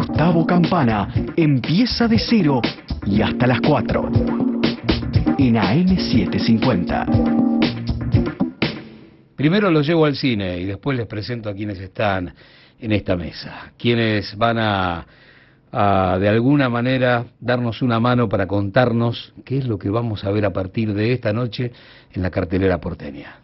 Gustavo Campana empieza de cero y hasta las 4 en AM750. Primero los llevo al cine y después les presento a quienes están en esta mesa, quienes van a, a, de alguna manera darnos una mano para contarnos qué es lo que vamos a ver a partir de esta noche en la cartelera porteña.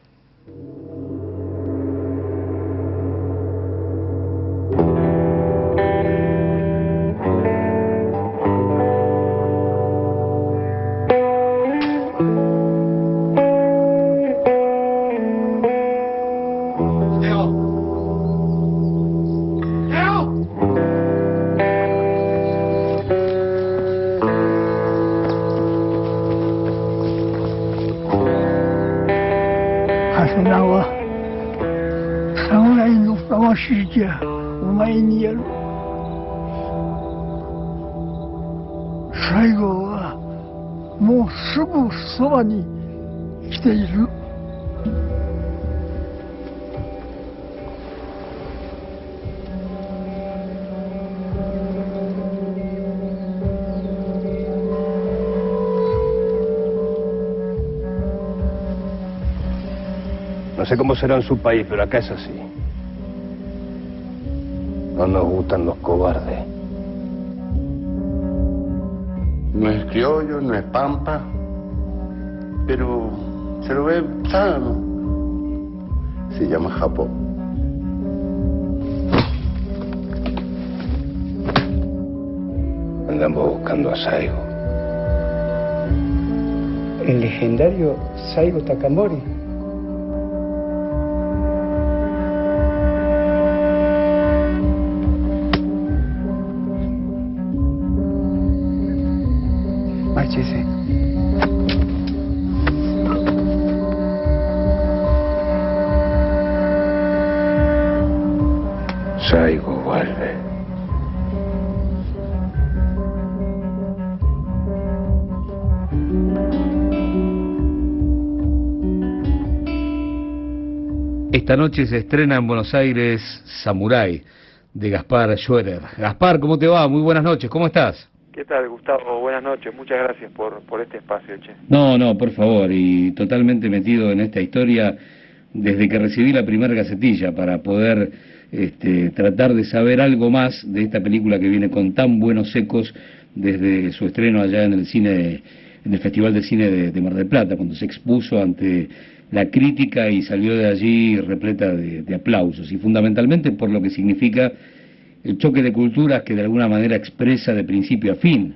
Será en su país, pero acá es así. No nos gustan los cobardes. No es criollo, no es pampa, pero se lo ve sano. Se llama Japón. Andamos buscando a Saigo. El legendario Saigo Takamori. Esta noche se estrena en Buenos Aires Samurai de Gaspar Schwerer. Gaspar, ¿cómo te va? Muy buenas noches, ¿cómo estás? ¿Qué tal, Gustavo? Buenas noches, muchas gracias por, por este espacio, che. No, no, por favor, y totalmente metido en esta historia desde que recibí la primera gacetilla para poder este, tratar de saber algo más de esta película que viene con tan buenos ecos desde su estreno allá en el cine, en el Festival de Cine de, de Mar del Plata, cuando se expuso ante la crítica y salió de allí repleta de, de aplausos, y fundamentalmente por lo que significa el choque de culturas que de alguna manera expresa de principio a fin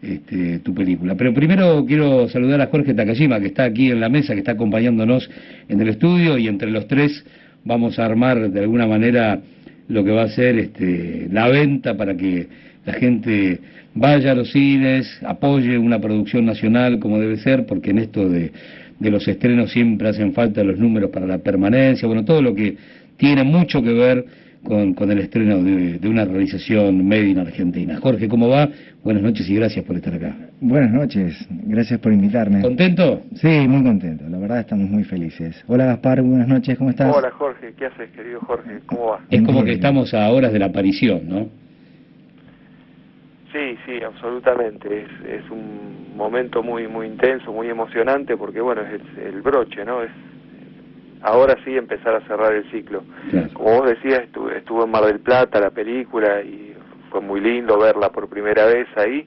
este, tu película. Pero primero quiero saludar a Jorge Takashima, que está aquí en la mesa, que está acompañándonos en el estudio, y entre los tres vamos a armar de alguna manera lo que va a ser este, la venta para que la gente vaya a los cines, apoye una producción nacional como debe ser, porque en esto de, de los estrenos siempre hacen falta los números para la permanencia, bueno, todo lo que tiene mucho que ver con, con el estreno de, de, una realización made in Argentina. Jorge, ¿cómo va? Buenas noches y gracias por estar acá. Buenas noches, gracias por invitarme. ¿Contento? Sí, muy contento, la verdad estamos muy felices. Hola Gaspar, buenas noches, ¿cómo estás? Hola Jorge, ¿qué haces querido Jorge? ¿Cómo va? Es como que estamos a horas de la aparición, ¿no? Sí, sí, absolutamente. Es, es un momento muy muy intenso, muy emocionante porque bueno, es el, broche, ¿no? Es ahora sí empezar a cerrar el ciclo. Claro. Como vos decías, estuve, estuvo en Mar del Plata la película y fue muy lindo verla por primera vez ahí.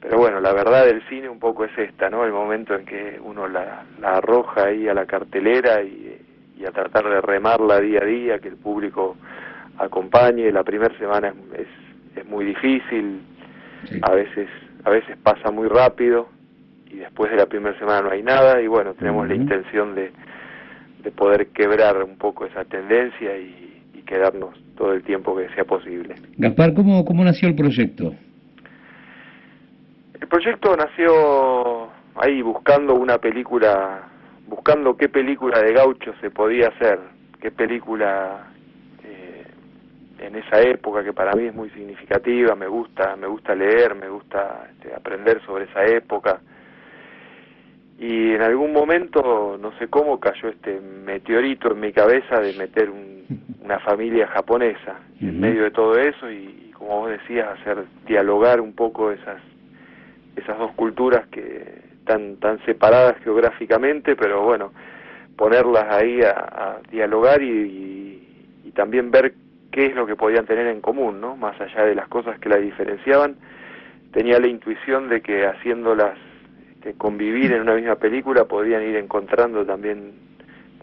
Pero bueno, la verdad del cine un poco es esta, ¿no? El momento en que uno la, la arroja ahí a la cartelera y, y, a tratar de remarla día a día, que el público acompañe. La primera semana es, es, es muy difícil, Sí. a veces a veces pasa muy rápido y después de la primera semana no hay nada y bueno, tenemos la intención de, de poder quebrar un poco esa tendencia y, y quedarnos todo el tiempo que sea posible. Gaspar, ¿cómo, ¿cómo nació el proyecto? El proyecto nació ahí buscando una película, buscando qué película de gaucho se podía hacer, qué película en esa época que para mí es muy significativa, me gusta, me gusta leer, me gusta este, aprender sobre esa época. Y en algún momento, no sé cómo, cayó este meteorito en mi cabeza de meter un- una familia japonesa en medio de todo eso y, y como vos decías, hacer dialogar un poco esas esas dos culturas que están tan separadas geográficamente, pero bueno, ponerlas ahí a, dialogar y, y, también ver qué es lo que podían tener en común, ¿no? Más allá de las cosas que la diferenciaban, tenía la intuición de que haciéndolas este, convivir en una misma película podían ir encontrando también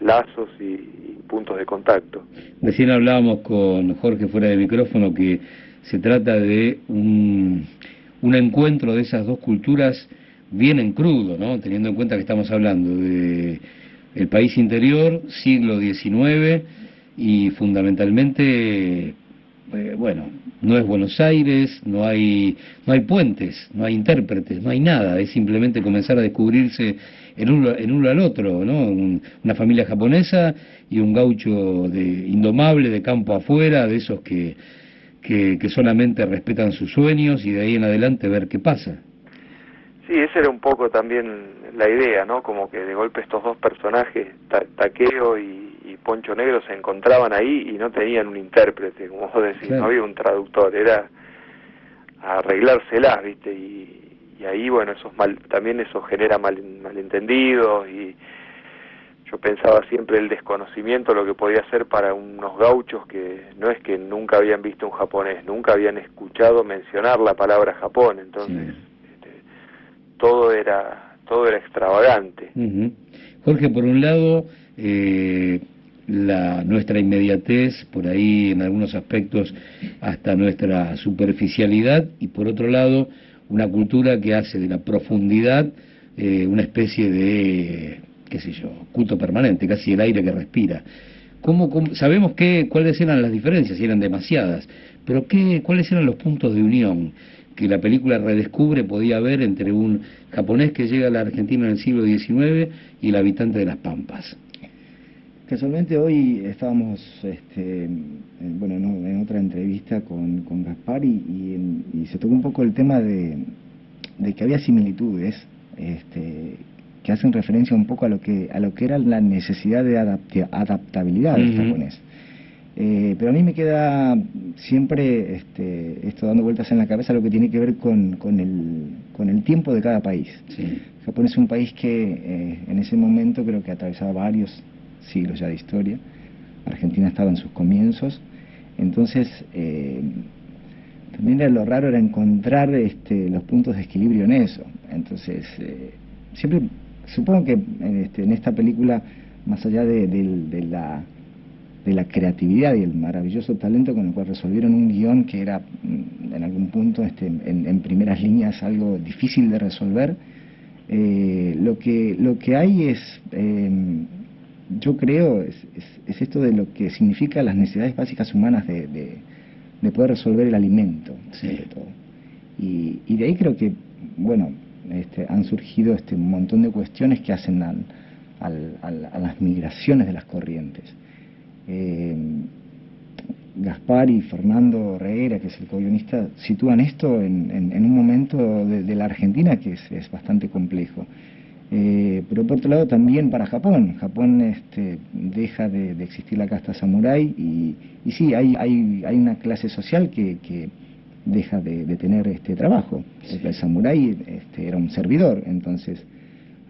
lazos y, puntos de contacto. Recién hablábamos con Jorge fuera de micrófono que se trata de un, un encuentro de esas dos culturas bien en crudo, ¿no? Teniendo en cuenta que estamos hablando de el país interior, siglo XIX y fundamentalmente eh, bueno, no es Buenos Aires, no hay, no hay puentes, no hay intérpretes, no hay nada, es simplemente comenzar a descubrirse en uno, en uno al otro, ¿no? una familia japonesa y un gaucho de indomable de campo afuera, de esos que, que, que solamente respetan sus sueños y de ahí en adelante ver qué pasa. Sí, esa era un poco también la idea, ¿no? Como que de golpe estos dos personajes, Taqueo y, Poncho Negro, se encontraban ahí y no tenían un intérprete, como vos decís, no había un traductor, era arreglárselas, ¿viste? Y, y ahí, bueno, esos mal, también eso genera mal, malentendidos y yo pensaba siempre el desconocimiento, lo que podía ser para unos gauchos que no es que nunca habían visto un japonés, nunca habían escuchado mencionar la palabra Japón, entonces todo era todo era extravagante. Jorge, por un lado, eh, la, nuestra inmediatez, por ahí en algunos aspectos hasta nuestra superficialidad, y por otro lado, una cultura que hace de la profundidad eh, una especie de, qué sé yo, culto permanente, casi el aire que respira. ¿Cómo, sabemos qué, cuáles eran las diferencias, si eran demasiadas, pero qué, cuáles eran los puntos de unión que la película redescubre podía haber entre un japonés que llega a la Argentina en el siglo XIX y el habitante de las Pampas. Casualmente hoy estábamos este, bueno, en otra entrevista con, con Gaspar y, se tocó un poco el tema de, que había similitudes este, que hacen referencia un poco a lo que, a lo que era la necesidad de adaptabilidad del japonés. Eh, pero a mí me queda siempre este, esto dando vueltas en la cabeza lo que tiene que ver con, con, el, con el tiempo de cada país. Japón es un país que eh, en ese momento creo que atravesaba varios siglos ya de historia. Argentina estaba en sus comienzos. Entonces, eh, también era lo raro era encontrar este, los puntos de equilibrio en eso. Entonces, siempre, supongo que en, este, esta película, más allá de la de la creatividad y el maravilloso talento con el cual resolvieron un guion que era mm, en algún punto este, en, primeras líneas algo difícil de resolver. Eh, lo, que, lo que hay es, em, yo creo, es, esto de lo que significa las necesidades básicas humanas de, de, poder resolver el alimento, sobre todo. Y, y, de ahí creo que, bueno, este, han surgido este, un montón de cuestiones que hacen al, a las migraciones de las corrientes. Eh, Gaspar y Fernando Reguera, que es el co-guionista, sitúan esto en, un momento de, la Argentina que es, bastante complejo. Eh, pero por otro lado también para Japón. Japón este, deja de, existir la casta samurái y, y sí, hay, hay, hay, una clase social que, deja de, tener este trabajo. El samurái este, era un servidor, entonces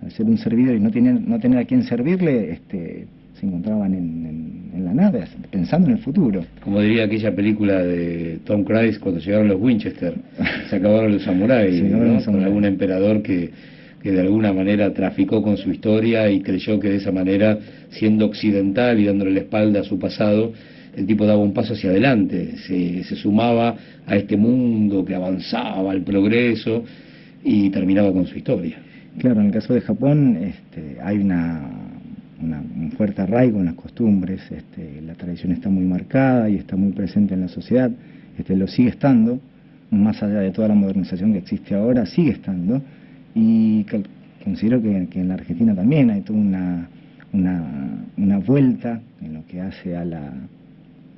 al ser un servidor y no tener, no tener a quien servirle, este, se encontraban en, la nada, pensando en el futuro. Como diría aquella película de Tom Cruise cuando llegaron los Winchester, se acabaron los samuráis, con algún emperador que, que de alguna manera traficó con su historia y creyó que de esa manera, siendo occidental y dándole la espalda a su pasado, el tipo daba un paso hacia adelante, se, se sumaba a este mundo que avanzaba al progreso y terminaba con su historia. Claro, en el caso de Japón este, hay una un fuerte arraigo en las costumbres, este, la tradición está muy marcada y está muy presente en la sociedad, este, lo sigue estando, más allá de toda la modernización que existe ahora, sigue estando, y considero que, en la Argentina también hay toda una, una, vuelta en lo que hace a la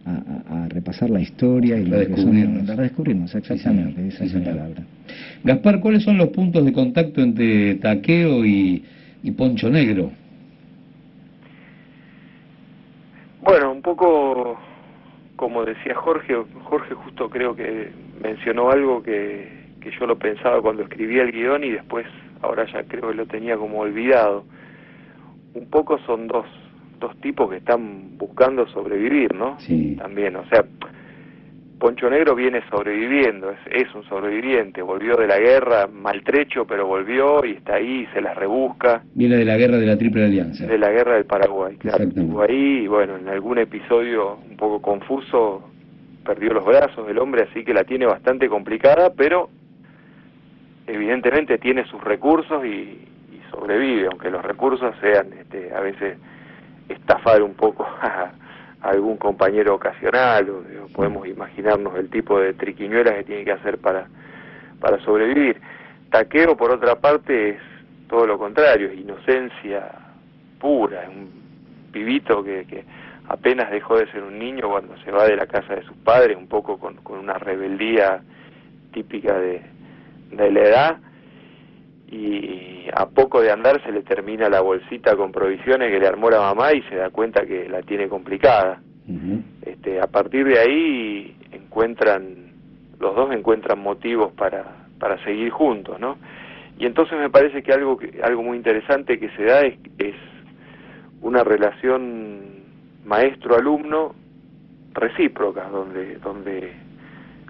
a, repasar la historia y redescubrirnos. redescubrirnos, exactamente, esa es la palabra. Gaspar, ¿cuáles son los puntos de contacto entre Taqueo y, y Poncho Negro? Bueno, un poco como decía Jorge, Jorge justo creo que mencionó algo que, que yo lo pensaba cuando escribía el guion y después ahora ya creo que lo tenía como olvidado. Un poco son dos, dos tipos que están buscando sobrevivir, ¿no? Sí. También, o sea, Poncho Negro viene sobreviviendo, es, es un sobreviviente, volvió de la guerra maltrecho, pero volvió y está ahí, se las rebusca, Viene de la guerra de la Triple Alianza. de la guerra del Paraguay, claro, Exactamente. estuvo ahí y bueno, en algún episodio un poco confuso perdió los brazos del hombre, así que la tiene bastante complicada, pero evidentemente tiene sus recursos y, y sobrevive, aunque los recursos sean este, a veces estafar un poco a, algún compañero ocasional, o, podemos imaginarnos el tipo de triquiñuelas que tiene que hacer para, para sobrevivir. Taqueo, por otra parte, es todo lo contrario, es inocencia pura, es un pibito que, que apenas dejó de ser un niño cuando se va de la casa de sus padres, un poco con, con una rebeldía típica de, de la edad, y a poco de andar se le termina la bolsita con provisiones que le armó la mamá y se da cuenta que la tiene complicada. Este, a partir de ahí encuentran, los dos encuentran motivos para, para seguir juntos, ¿no? Y entonces me parece que algo, que, algo muy interesante que se da es, es una relación maestro-alumno recíproca, donde, donde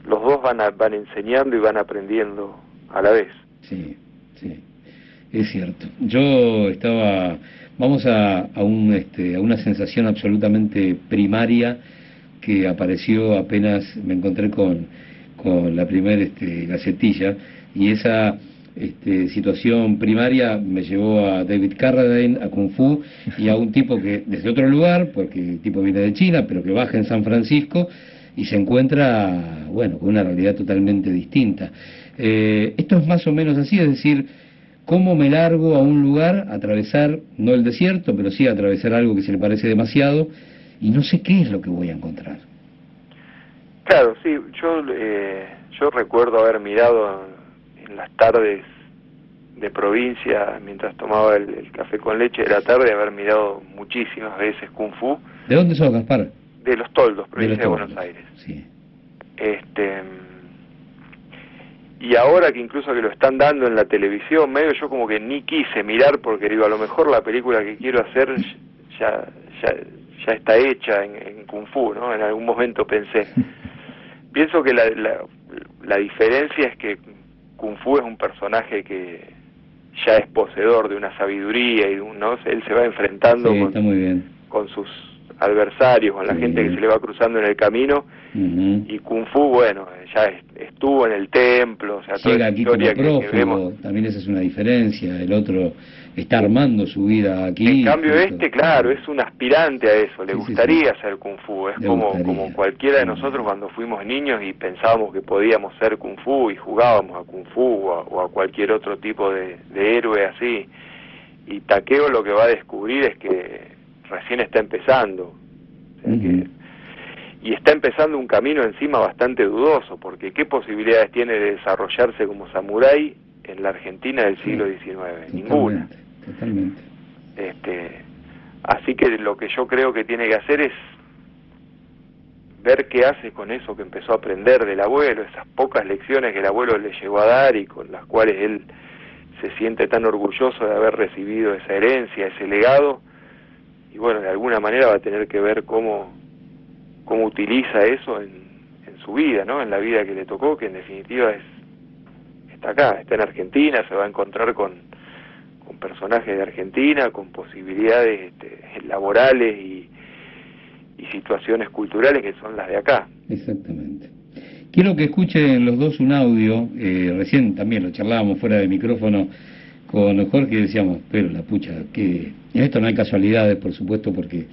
los dos van, a- van enseñando y van aprendiendo a la vez. Sí, sí, es cierto. Yo estaba, vamos a, a, un, este, a una sensación absolutamente primaria que apareció apenas me encontré con, con la primera este, gacetilla y esa este, situación primaria me llevó a David Carradine, a Kung Fu y a un tipo que desde otro lugar, porque el tipo viene de China, pero que baja en San Francisco y se encuentra, bueno, con una realidad totalmente distinta. Eh, esto es más o menos así, es decir, cómo me largo a un lugar, a atravesar, no el desierto, pero sí a atravesar algo que se le parece demasiado, y no sé qué es lo que voy a encontrar. Claro, sí, yo, eh, yo recuerdo haber mirado en las tardes de provincia, mientras tomaba el, el café con leche de la tarde, haber mirado muchísimas veces Kung Fu ¿De dónde sos, Gaspar? de los Toldos, De provincia de, los Buenos. Aires. Sí. Este y ahora que incluso que lo están dando en la televisión, medio yo como que ni quise mirar porque digo, a lo mejor la película que quiero hacer ya ya, ya está hecha en, en Kung Fu, ¿no? En algún momento pensé. Pienso que la, la, la diferencia es que Kung Fu es un personaje que ya es poseedor de una sabiduría y de un, ¿no? Él se va enfrentando Sí, con, sus adversarios, con la Sí. gente que se le va cruzando en el camino Y Kung Fu, bueno, ya es- estuvo en el templo, o sea, toda Llega aquí como historia que- que, prófugo, vemos. también esa es una diferencia, el otro está armando su vida aquí. En cambio este, claro, es un aspirante a eso, le Sí, gustaría sí. ser Kung Fu, es Le como, gustaría. como cualquiera de nosotros cuando fuimos niños y pensábamos que podíamos ser Kung Fu y jugábamos a Kung Fu o a, o a cualquier otro tipo de, de héroe así. Y Takeo lo que va a descubrir es que recién está empezando. O sea que-. Y está empezando un camino encima bastante dudoso, porque ¿qué posibilidades tiene de desarrollarse como samurái en la Argentina del siglo XIX? Ninguna. Totalmente, totalmente. Este, así que lo que yo creo que tiene que hacer es ver qué hace con eso que empezó a aprender del abuelo, esas pocas lecciones que el abuelo le llegó a dar y con las cuales él se siente tan orgulloso de haber recibido esa herencia, ese legado, y bueno, de alguna manera va a tener que ver cómo, cómo utiliza eso en, en su vida, ¿no? En la vida que le tocó, que en definitiva es está acá, está en Argentina, se va a encontrar con, con personajes de Argentina, con posibilidades este, laborales y, y situaciones culturales que son las de acá. Exactamente. Quiero que escuchen los dos un audio, eh, recién también lo charlábamos fuera de micrófono con Jorge y decíamos, pero la pucha, que en esto no hay casualidades, por supuesto, porque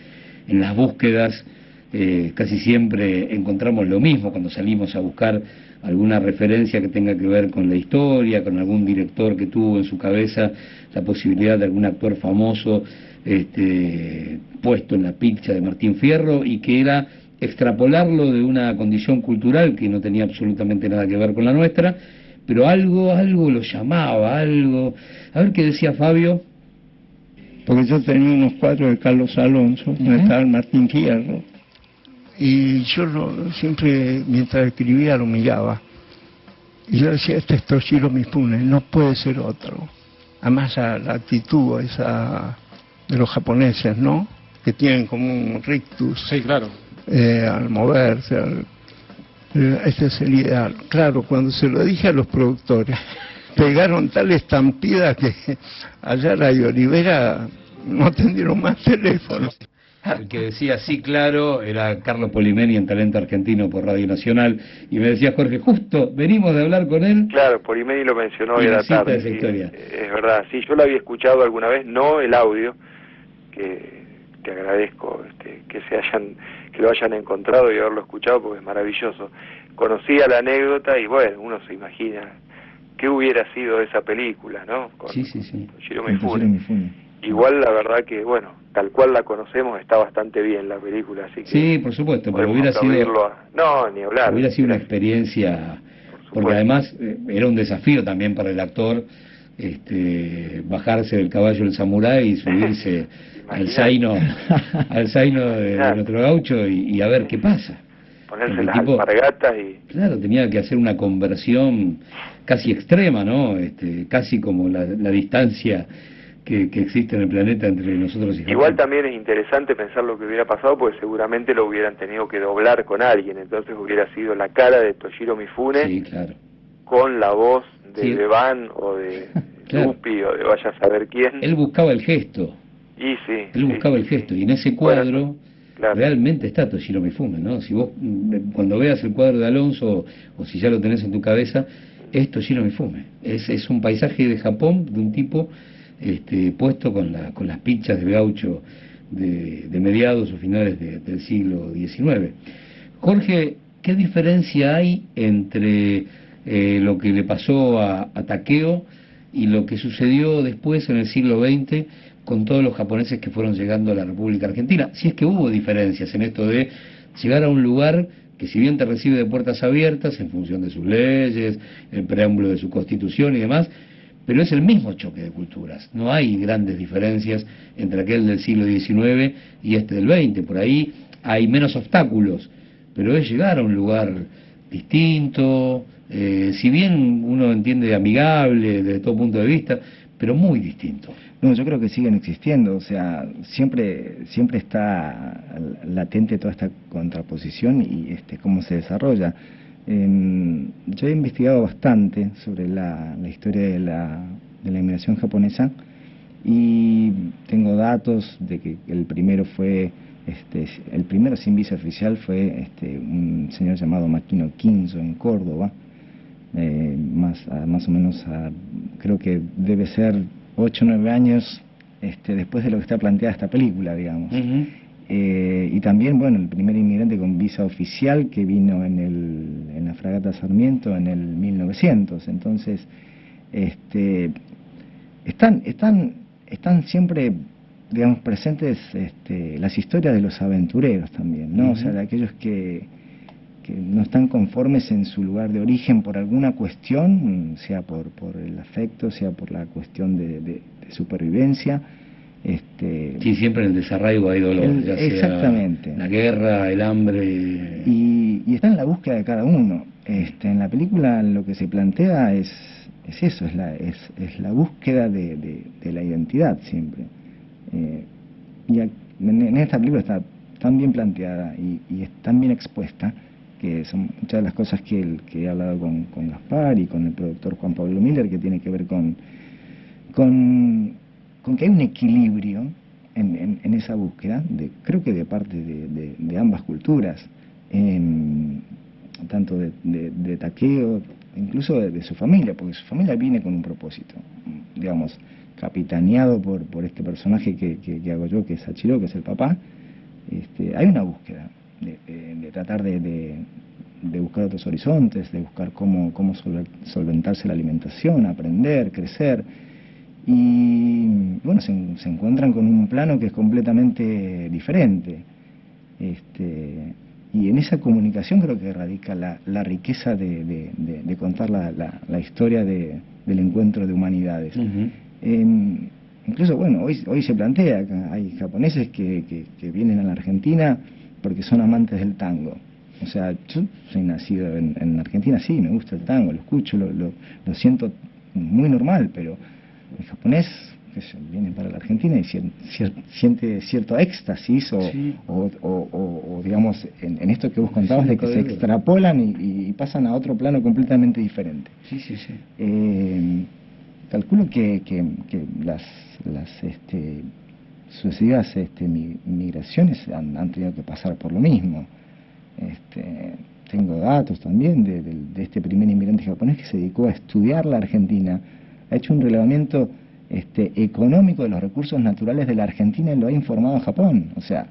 en las búsquedas eh, casi siempre encontramos lo mismo cuando salimos a buscar alguna referencia que tenga que ver con la historia, con algún director que tuvo en su cabeza la posibilidad de algún actor famoso este, puesto en la pizza de Martín Fierro y que era extrapolarlo de una condición cultural que no tenía absolutamente nada que ver con la nuestra, pero algo, algo lo llamaba, algo. A ver qué decía Fabio. Porque yo tenía unos cuadros de Carlos Alonso, donde Ujú. estaba el Martín Fierro. Y yo lo, siempre mientras escribía lo miraba. Y yo decía, este es Toshiro Mifune, no puede ser otro. Además la, la actitud esa de los japoneses, ¿no? Que tienen como un rictus. Sí, claro. eh, al moverse, al- eh, este es el ideal. Claro, cuando se lo dije a los productores, pegaron tal estampida que Ayala y Olivera no atendieron más teléfonos. El que decía sí, claro, era Carlos Polimeni en Talento Argentino por Radio Nacional. Y me decía Jorge, justo venimos de hablar con él. Claro, email lo mencionó hoy a la tarde. esa sí, historia. Es verdad, sí, yo lo había escuchado alguna vez, no el audio, que te agradezco este, que se hayan que lo hayan encontrado y haberlo escuchado porque es maravilloso. Conocía la anécdota y bueno, uno se imagina qué hubiera sido esa película, ¿no? Con Sí, sí, sí. Con. Mifune. Igual la verdad que bueno, tal cual la conocemos está bastante bien la película, así que Sí, por supuesto, pero hubiera sido, a- No, ni hablar. hubiera sido una experiencia, porque además eh, era un desafío también para el actor este, bajarse del caballo del samurái y subirse al zaino, al zaino de, de nuestro gaucho y, y a ver qué pasa. ponerse las tipo- alpargatas y Claro, tenía que hacer una conversión casi extrema, ¿no? Este, casi como la, la distancia que, que existe en el planeta entre nosotros y Japón. Igual también es interesante pensar lo que hubiera pasado porque seguramente lo hubieran tenido que doblar con alguien, entonces hubiera sido la cara de Toshiro Mifune Sí, claro. con la voz de Sí. Bevan o de Claro. Lupi o de vaya a saber quién. Él buscaba el gesto, y sí. él buscaba sí, el gesto, y en ese Bueno, cuadro claro. realmente está Toshiro Mifune, ¿no? Si vos, cuando veas el cuadro de Alonso, o si ya lo tenés en tu cabeza, es Toshiro Mifune. Es, es un paisaje de Japón, de un tipo este, puesto con, la, con las pinchas del gaucho de, de mediados o finales de- del siglo XIX. Jorge, ¿qué diferencia hay entre eh, lo que le pasó a, a Takeo y lo que sucedió después en el siglo XX con todos los japoneses que fueron llegando a la República Argentina? Si es que hubo diferencias en esto de llegar a un lugar que si bien te recibe de puertas abiertas en función de sus leyes, el preámbulo de su constitución y demás, pero es el mismo choque de culturas. No hay grandes diferencias entre aquel del siglo XIX y este del XX. Por ahí hay menos obstáculos, pero es llegar a un lugar distinto, eh, si bien uno entiende amigable desde todo punto de vista, pero muy distinto. No, yo creo que siguen existiendo, o sea, siempre siempre está latente toda esta contraposición y este cómo se desarrolla. Em, yo he investigado bastante sobre la, historia de la, de la inmigración japonesa y tengo datos de que el primero fue, este, el primero sin visa oficial fue este, un señor llamado Makino Kinzo en Córdoba, eh, más, a- más o menos a- creo que debe ser 8 o 9 años este, después de lo que está planteada esta película, digamos. Eh, y también, bueno, el primer inmigrante con visa oficial que vino en, el, en la fragata Sarmiento en el 1900. Entonces, este, están, están, están siempre, digamos, presentes este, las historias de los aventureros también, ¿no? O sea, de aquellos que, que no están conformes en su lugar de origen por alguna cuestión, sea por, por el afecto, sea por la cuestión de, de- de supervivencia. Este, Sí, siempre en el desarraigo hay dolor, El- ya sea exactamente. la guerra, el hambre. y, y está en la búsqueda de cada uno. Este, en la película lo que se plantea es, es eso, es la, es, es la búsqueda de, de- de la identidad siempre. Eh, y a- en, en esta película está tan bien planteada y, y es tan bien expuesta que son muchas de las cosas que, el- que he hablado con, con Gaspar y con el productor Juan Pablo Miller que tiene que ver con, con, con que hay un equilibrio en, en- en esa búsqueda, de, creo que de parte de, ambas culturas, tanto de, Takeo, incluso de, su familia, porque su familia viene con un propósito, digamos, capitaneado por, por este personaje que, hago yo, que es Hachiro, que es el papá, este, hay una búsqueda de, tratar de, de- buscar otros horizontes, de buscar cómo, cómo solventarse la alimentación, aprender, crecer. Y bueno, se, en- se encuentran con un plano que es completamente diferente. Este, y en esa comunicación creo que radica la, la riqueza de, de- de- de contar la, la- la historia de- del encuentro de humanidades. Em, incluso, bueno, hoy, hoy se plantea, hay japoneses que, que- que vienen a la Argentina porque son amantes del tango. O sea, yo soy nacido en, Argentina, sí, me gusta el tango, lo escucho, lo, lo, lo siento muy normal, pero japonés que viene para la Argentina y siente cierto éxtasis o, o, digamos en, esto que vos contabas de que se extrapolan y, pasan a otro plano completamente diferente. Sí, sí, sí. Eh, calculo que, que, las, las este, sucesivas este, migraciones han, han, tenido que pasar por lo mismo. Este, tengo datos también de, de, este primer inmigrante japonés que se dedicó a estudiar la Argentina, ha hecho un relevamiento este, económico de los recursos naturales de la Argentina y lo ha informado a Japón. O sea,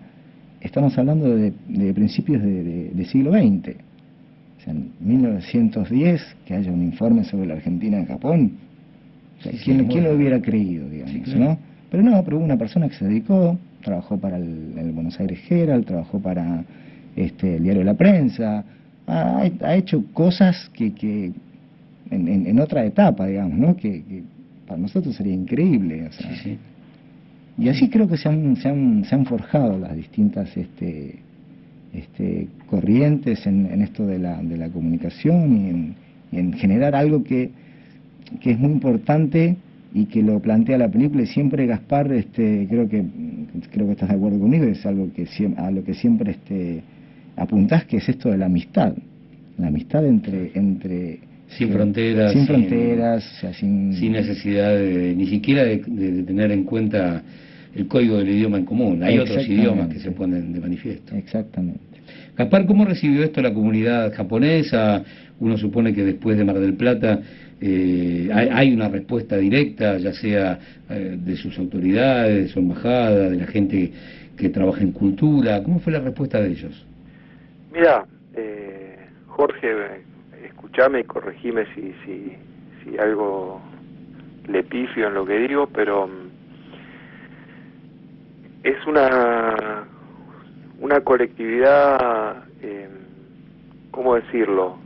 estamos hablando de, principios de, siglo XX. O sea, en 1910, que haya un informe sobre la Argentina en Japón, ¿quién, lo hubiera creído, digamos, ¿no? Pero no, pero hubo una persona que se dedicó, trabajó para el, Buenos Aires Herald, trabajó para este, el diario La Prensa, ha, hecho cosas que, que en, otra etapa, digamos, ¿no? que para nosotros sería increíble. Y así creo que se han, se han, se han forjado las distintas este, este, corrientes en, esto de la, de la comunicación y en, generar algo que, que, es muy importante y que lo plantea la película y siempre Gaspar este creo que creo que estás de acuerdo conmigo es algo que a lo que siempre este apuntás que es esto de la amistad la amistad entre entre sin fronteras. Sin fronteras, sin, sin necesidad de, ni siquiera de, tener en cuenta el código del idioma en común. Hay otros idiomas que se ponen de manifiesto. Exactamente. Gaspar, ¿cómo recibió esto la comunidad japonesa? Uno supone que después de Mar del Plata eh, hay, una respuesta directa, ya sea eh, de sus autoridades, de su embajada, de la gente que trabaja en cultura. ¿Cómo fue la respuesta de ellos? Mira, eh, Jorge, escuchame y corregime si, si, si algo le pifio en lo que digo, pero mm, es una, una colectividad, eh, ¿cómo decirlo?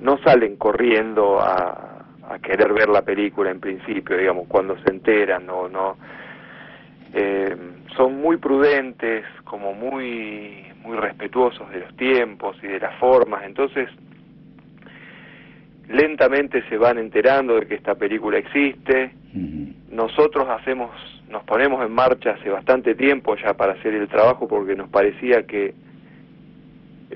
No salen corriendo a, a querer ver la película en principio, digamos, cuando se enteran, no, no. Eh, son muy prudentes, como muy muy respetuosos de los tiempos y de las formas, entonces lentamente se van enterando de que esta película existe. Nosotros hacemos, nos ponemos en marcha hace bastante tiempo ya para hacer el trabajo porque nos parecía que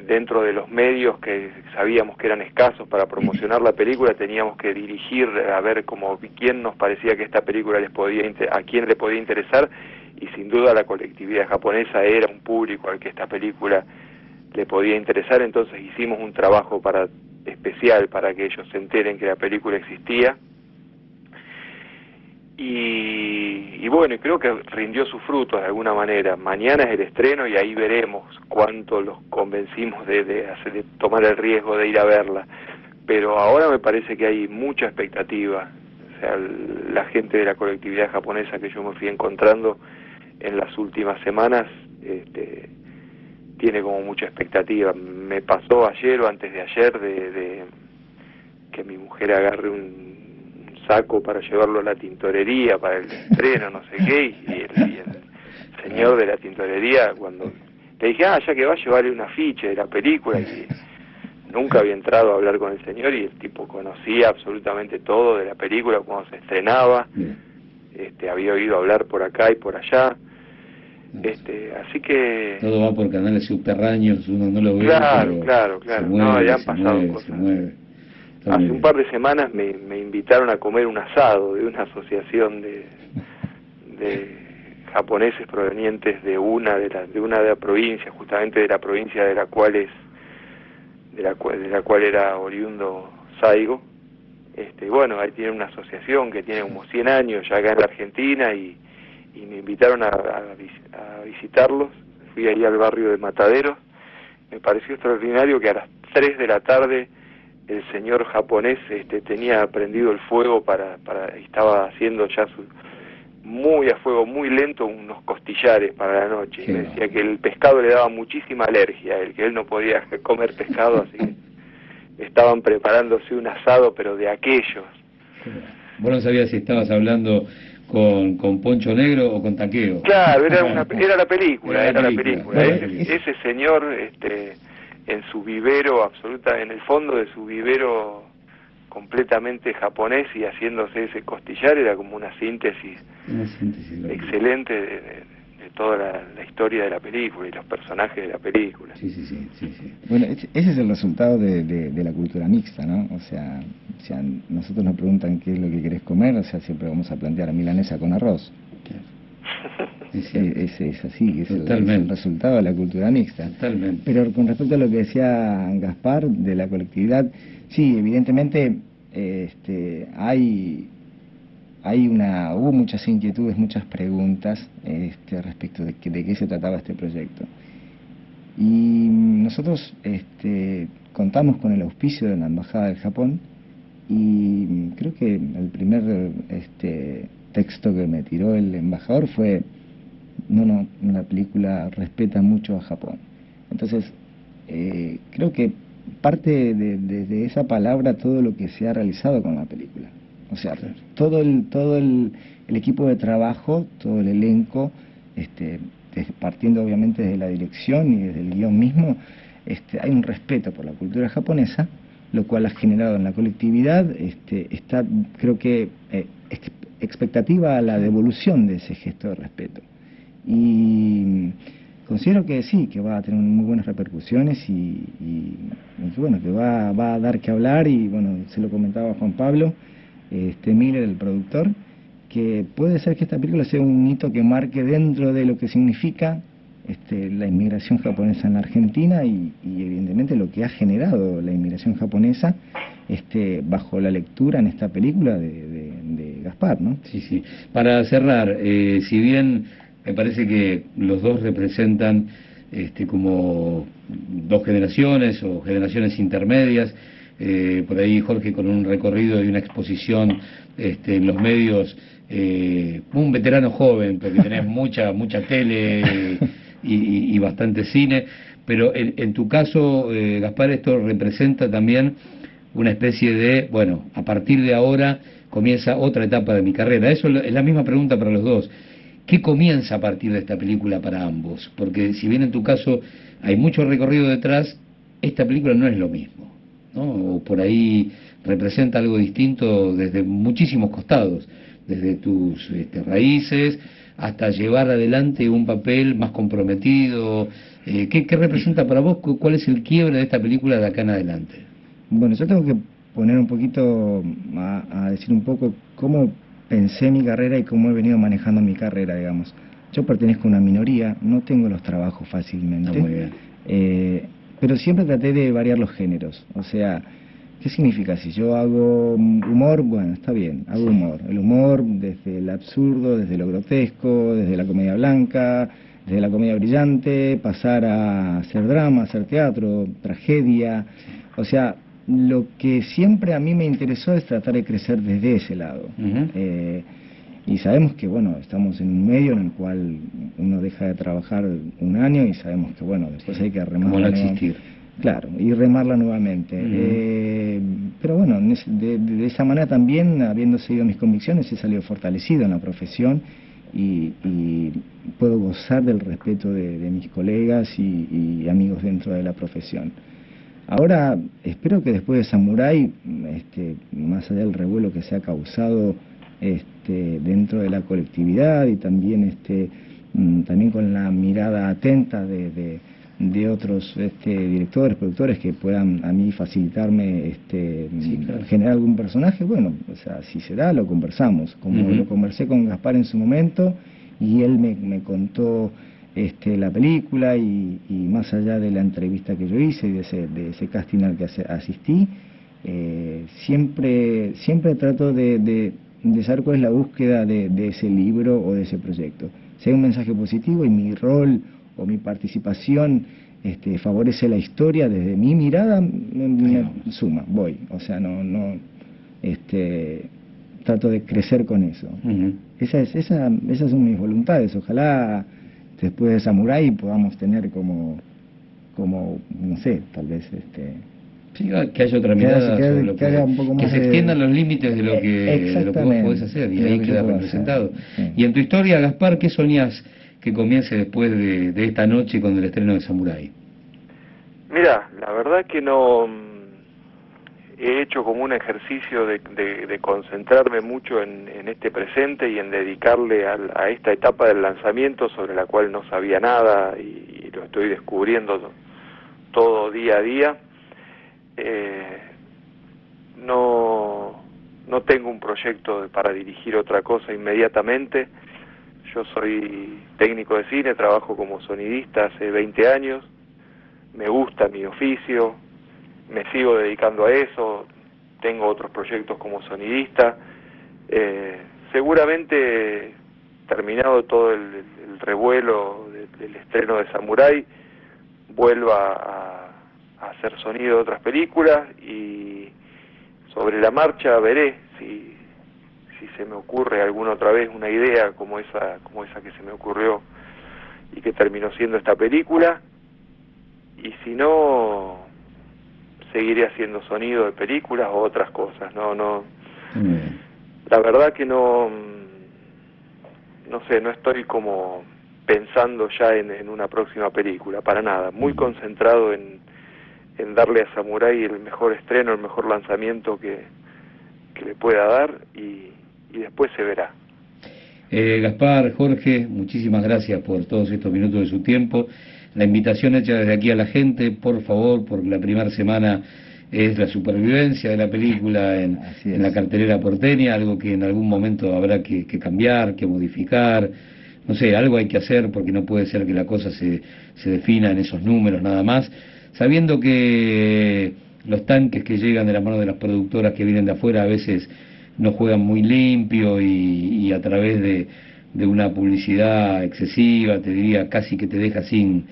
dentro de los medios que sabíamos que eran escasos para promocionar la película teníamos que dirigir a ver cómo quién nos parecía que esta película les podía a quién le podía interesar. Y sin duda la colectividad japonesa era un público al que esta película le podía interesar. Entonces hicimos un trabajo para especial para que ellos se enteren que la película existía. Y, y bueno, creo que rindió sus frutos de alguna manera. Mañana es el estreno y ahí veremos cuánto los convencimos de, de, hacer, de tomar el riesgo de ir a verla. Pero ahora me parece que hay mucha expectativa. O sea, la gente de la colectividad japonesa que yo me fui encontrando en las últimas semanas, este, tiene como mucha expectativa. Me pasó ayer o antes de ayer de, que mi mujer agarre un, saco para llevarlo a la tintorería, para el estreno, no sé qué, y el, señor de la tintorería, cuando le dije, ah, ya que va a llevarle una ficha de la película, y nunca había entrado a hablar con el señor y el tipo conocía absolutamente todo de la película, cuando se estrenaba, este, había oído hablar por acá y por allá, este, así que... Todo va por canales subterráneos, uno no lo ve. Claro, claro, claro. no, ya han pasado cosas. Hace un par de semanas me, me invitaron a comer un asado de una asociación de, de japoneses provenientes de una de, la, de una de las provincias, justamente de la provincia de la cual es de la cual, de la cual era oriundo Saigo. Este, bueno, ahí tiene una asociación que tiene como 100 años ya acá en la Argentina y y me invitaron a, a, visitarlos. Fui ahí al barrio de Mataderos. Me pareció extraordinario que a las 3 de la tarde el señor japonés este, tenía prendido el fuego para, para estaba haciendo ya su, muy a fuego, muy lento, unos costillares para la noche. y me decía que el pescado le daba muchísima alergia, el que él no podía comer pescado, así que estaban preparándose un asado, pero de aquellos. Vos no sabías si estabas hablando con, con Poncho Negro o con Taqueo. Claro, era, una, era la película, Era era, la la película. película. Era la Ese, película. ese señor, este, en su vivero absoluta, en el fondo de su vivero completamente japonés y haciéndose ese costillar era como una síntesis Una síntesis, lo- excelente de, de- de toda la, la historia de la película y los personajes de la película. Sí, sí, sí, sí, sí. Bueno, ese ese es el resultado de, de- de la cultura mixta, ¿no? O sea, o sea, nosotros nos preguntan qué es lo que querés comer, o sea, siempre vamos a plantear milanesa con arroz. Es, es así, es el, es el resultado de la cultura mixta. Totalmente. Pero con respecto a lo que decía Gaspar de la colectividad, sí, evidentemente este, hay, hay una, hubo muchas inquietudes, muchas preguntas este, respecto de, que- de qué se trataba este proyecto. Y nosotros este, contamos con el auspicio de la Embajada del Japón y creo que el primer este, texto que me tiró el embajador fue, no, no, la película respeta mucho a Japón. Entonces, eh, creo que parte de, de- de esa palabra todo lo que se ha realizado con la película. O sea, todo el, todo el, el equipo de trabajo, todo el elenco, este, partiendo obviamente desde la dirección y desde el guion mismo, este, hay un respeto por la cultura japonesa, lo cual ha generado en la colectividad, este, está creo que eh, ex- expectativa a la devolución de ese gesto de respeto. Y considero que sí, que va a tener muy buenas repercusiones y, y- bueno, que va, va a dar que hablar y bueno, se lo comentaba Juan Pablo, este Miller, el productor, que puede ser que esta película sea un hito que marque dentro de lo que significa este, la inmigración japonesa en la Argentina y, y evidentemente lo que ha generado la inmigración japonesa este, bajo la lectura en esta película de, de- de Gaspar, ¿no? Sí, sí. Para cerrar, eh, si bien me parece que los dos representan este, como dos generaciones o generaciones intermedias, eh, por ahí Jorge con un recorrido y una exposición este, en los medios, eh, un veterano joven, porque tenés mucha, mucha tele y, y- bastante cine, pero en, en tu caso, eh, Gaspar, esto representa también una especie de, bueno, a partir de ahora comienza otra etapa de mi carrera. Eso es la misma pregunta para los dos. ¿Qué comienza a partir de esta película para ambos? Porque si bien en tu caso hay mucho recorrido detrás, esta película no es lo mismo, ¿no? O por ahí representa algo distinto desde muchísimos costados, desde tus este, raíces hasta llevar adelante un papel más comprometido. Eh, ¿qué, qué representa para vos? ¿Cu- ¿Cuál es el quiebre de esta película de acá en adelante? Bueno, yo tengo que poner un poquito, a, a decir un poco cómo pensé mi carrera y cómo he venido manejando mi carrera, digamos. Yo pertenezco a una minoría, no tengo los trabajos fácilmente, Ah, muy bien. eh, pero siempre traté de variar los géneros. O sea, ¿qué significa? Si yo hago humor, bueno, está bien, hago humor. El humor desde el absurdo, desde lo grotesco, desde la comedia blanca, desde la comedia brillante, pasar a hacer drama, hacer teatro, tragedia. O sea, lo que siempre a mí me interesó es tratar de crecer desde ese lado. Eh, y sabemos que, bueno, estamos en un medio en el cual uno deja de trabajar un año y sabemos que, bueno, después hay que remarla. Como no nueva- existir. Claro, y remarla nuevamente. Eh, pero bueno, de, de esa manera también, habiendo seguido mis convicciones, he salido fortalecido en la profesión y, y puedo gozar del respeto de, de mis colegas y, y amigos dentro de la profesión. Ahora, espero que después de Samurai, este, más allá del revuelo que se ha causado este, dentro de la colectividad y también, este, mm, también con la mirada atenta de, de- de otros este, directores, productores que puedan a mí facilitarme este, Sí, mm, claro. generar algún personaje, bueno, o sea, si se da, lo conversamos, como lo conversé con Gaspar en su momento y él me, me contó este, la película y, y más allá de la entrevista que yo hice y de ese, de ese casting al que asistí, eh, siempre, siempre trato de, de, de saber cuál es la búsqueda de, de ese libro o de ese proyecto. Hay un mensaje positivo y mi rol o mi participación este, favorece la historia desde mi mirada, me, me suma, voy. O sea, no, no, este, trato de crecer con eso. Ujú. Esa es, esa, esas son mis voluntades. Ojalá después de Samurai podamos tener como, como no sé, tal vez este, Sí, que haya otra mirada, que haya- sobre lo que haya un poco que más se de- extiendan los límites de lo que, de lo que vos podés hacer y ahí queda representado. sí. Y en tu historia, Gaspar, ¿qué soñás que comience después de, esta noche con el estreno de Samurai? Mira, la verdad que no mm, he hecho como un ejercicio de, concentrarme mucho en, este presente y en dedicarle al- a esta etapa del lanzamiento sobre la cual no sabía nada y, lo estoy descubriendo to- todo día a día. Eh, no, no tengo un proyecto para dirigir otra cosa inmediatamente. Yo soy técnico de cine, trabajo como sonidista hace 20 años me gusta mi oficio, me sigo dedicando a eso, tengo otros proyectos como sonidista. Eh, seguramente, terminado todo el, el revuelo de- del estreno de Samurai, vuelva a, a hacer sonido de otras películas y sobre la marcha veré si, si se me ocurre alguna otra vez una idea como esa, como esa que se me ocurrió y que terminó siendo esta película y si no seguiré haciendo sonido de películas o otras cosas no no bien. la verdad que no mm, no sé no estoy como pensando ya en, en una próxima película para nada muy concentrado en en darle a Samurai el mejor estreno el mejor lanzamiento que que le pueda dar y, y después se verá Eh, Gaspar, Jorge, muchísimas gracias por todos estos minutos de su tiempo. La invitación hecha desde aquí a la gente, por favor, porque la primera semana es la supervivencia de la película en, la cartelera porteña, algo que en algún momento habrá que, que cambiar, que modificar. No sé, algo hay que hacer porque no puede ser que la cosa se, se defina en esos números nada más, sabiendo que los tanques que llegan de la mano de las productoras que vienen de afuera a veces no juegan muy limpio y, y a través de, de una publicidad excesiva, te diría casi que te deja sin,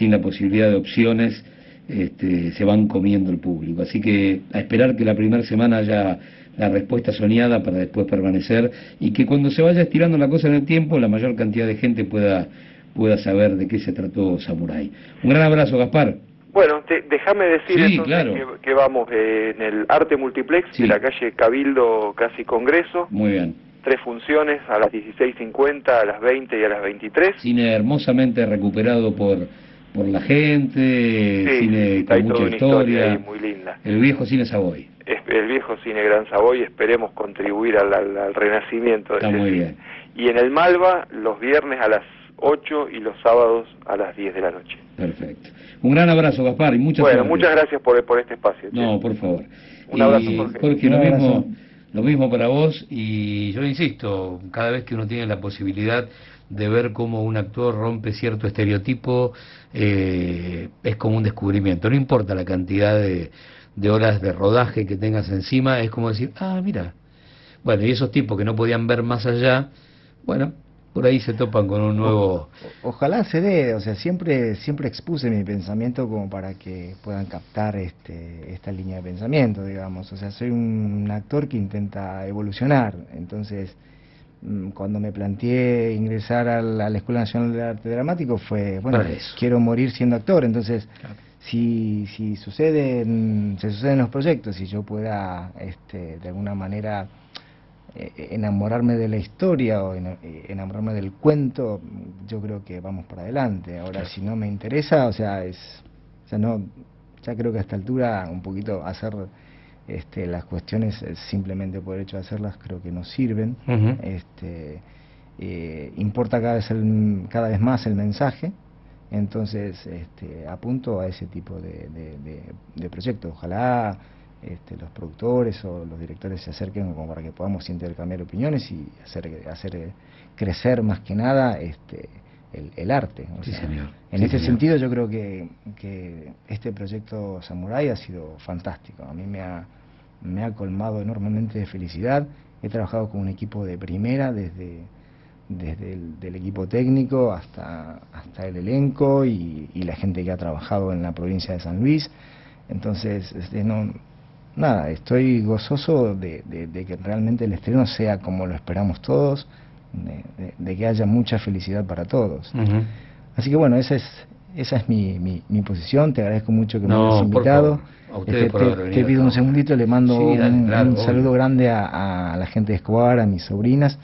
la posibilidad de opciones, este, se van comiendo el público. Así que a esperar que la primera semana haya la respuesta soñada para después permanecer y que cuando se vaya estirando la cosa en el tiempo la mayor cantidad de gente pueda, pueda saber de qué se trató Samurai. Un gran abrazo, Gaspar. Bueno, déjame decir Sí, entonces claro. que, que vamos eh, en el Arte Multiplex Sí. de la calle Cabildo, casi Congreso, Muy bien. tres funciones a las 16.50, a las 20 y a las 23. Cine hermosamente recuperado por, por la gente, Sí, cine con mucha historia historia. muy linda. El viejo cine Savoy. Es- el viejo cine Gran Savoy, esperemos contribuir al, al- al renacimiento de Está muy cine. bien. Y en el Malva, los viernes a las 8 y los sábados a las 10 de la noche. Perfecto. Un gran abrazo, Gaspar, y muchas bueno, suerte. muchas gracias por, por este espacio. che. No, por favor. Un Y, abrazo, Jorge. lo Un abrazo. mismo, lo mismo para vos y yo insisto, cada vez que uno tiene la posibilidad de ver cómo un actor rompe cierto estereotipo, eh, es como un descubrimiento. No importa la cantidad de, de horas de rodaje que tengas encima, es como decir, ah, mira. Bueno, y esos tipos que no podían ver más allá, bueno, por ahí se topan con un nuevo... O- Ojalá se dé, o sea, siempre siempre expuse mi pensamiento como para que puedan captar este esta línea de pensamiento, digamos. O sea, soy un actor que intenta evolucionar, entonces mm, cuando me planteé ingresar a la, a la Escuela Nacional de Arte Dramático fue, bueno, quiero morir siendo actor, entonces si si suceden se suceden los proyectos y yo pueda este de alguna manera enamorarme de la historia o eh, enamorarme del cuento, yo creo que vamos para adelante. Ahora, si no me interesa, o sea, es, o sea, no, ya creo que a esta altura un poquito hacer este, las cuestiones eh, simplemente por el hecho de hacerlas creo que no sirven. Este, eh, importa cada vez el, cada vez más el mensaje. Entonces, este, apunto a ese tipo de, de, de- de proyectos. Ojalá este, los productores o los directores se acerquen como para que podamos intercambiar opiniones y hacer, hacer eh, crecer más que nada este, el, el arte. O Sí, sea, señor. En Sí, ese señor. sentido yo creo que, que este proyecto Samurai ha sido fantástico. A mí me ha, me ha colmado enormemente de felicidad. He trabajado con un equipo de primera desde, desde el del equipo técnico hasta, hasta el elenco y, y la gente que ha trabajado en la provincia de San Luis. Entonces, este, no, nada, estoy gozoso de, de- de que realmente el estreno sea como lo esperamos todos, de, que haya mucha felicidad para todos. Así que bueno, esa es, esa es mi, mi, mi posición, te agradezco mucho que me hayas invitado. A Este, por te, te pido un segundito, le mando Sí, dale, un, claro, un obvio. saludo grande a, a la gente de Escobar, a mis sobrinas,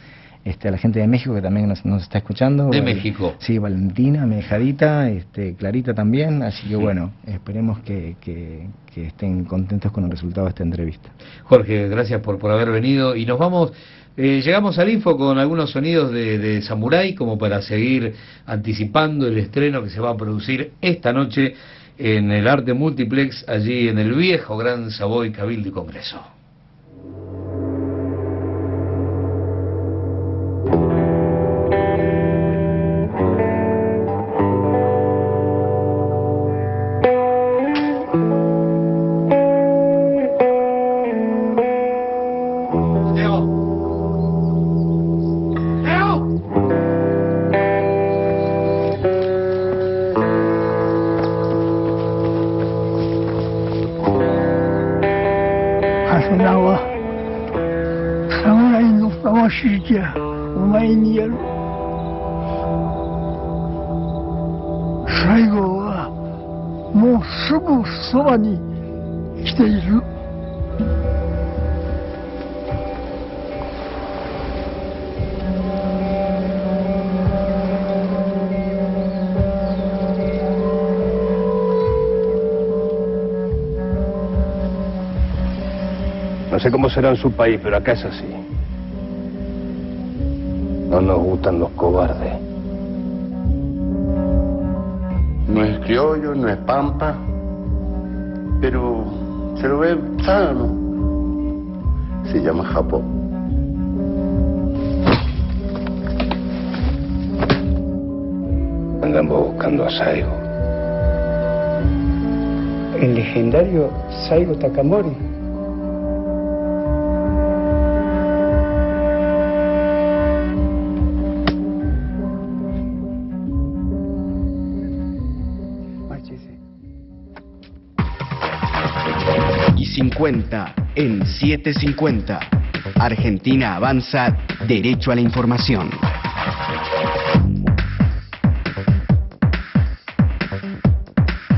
este, a la gente de México que también nos, nos está escuchando. De Val- México. Sí, Valentina, Mejadita, este, Clarita también, así que bueno, esperemos que, que, que estén contentos con el resultado de esta entrevista. Jorge, gracias por, por haber venido y nos vamos, eh, llegamos al info con algunos sonidos de, de Samurai como para seguir anticipando el estreno que se va a producir esta noche en el Arte Multiplex, allí en el viejo Gran Savoy Cabildo y Congreso. No sé cómo será en su país, pero acá es así. No nos gustan los cobardes. No es criollo, no es pampa, pero se lo ve sano. Se llama Japón. Andamos buscando a Saigo. El legendario Saigo Takamori. 50 en 750. Argentina avanza derecho a la información.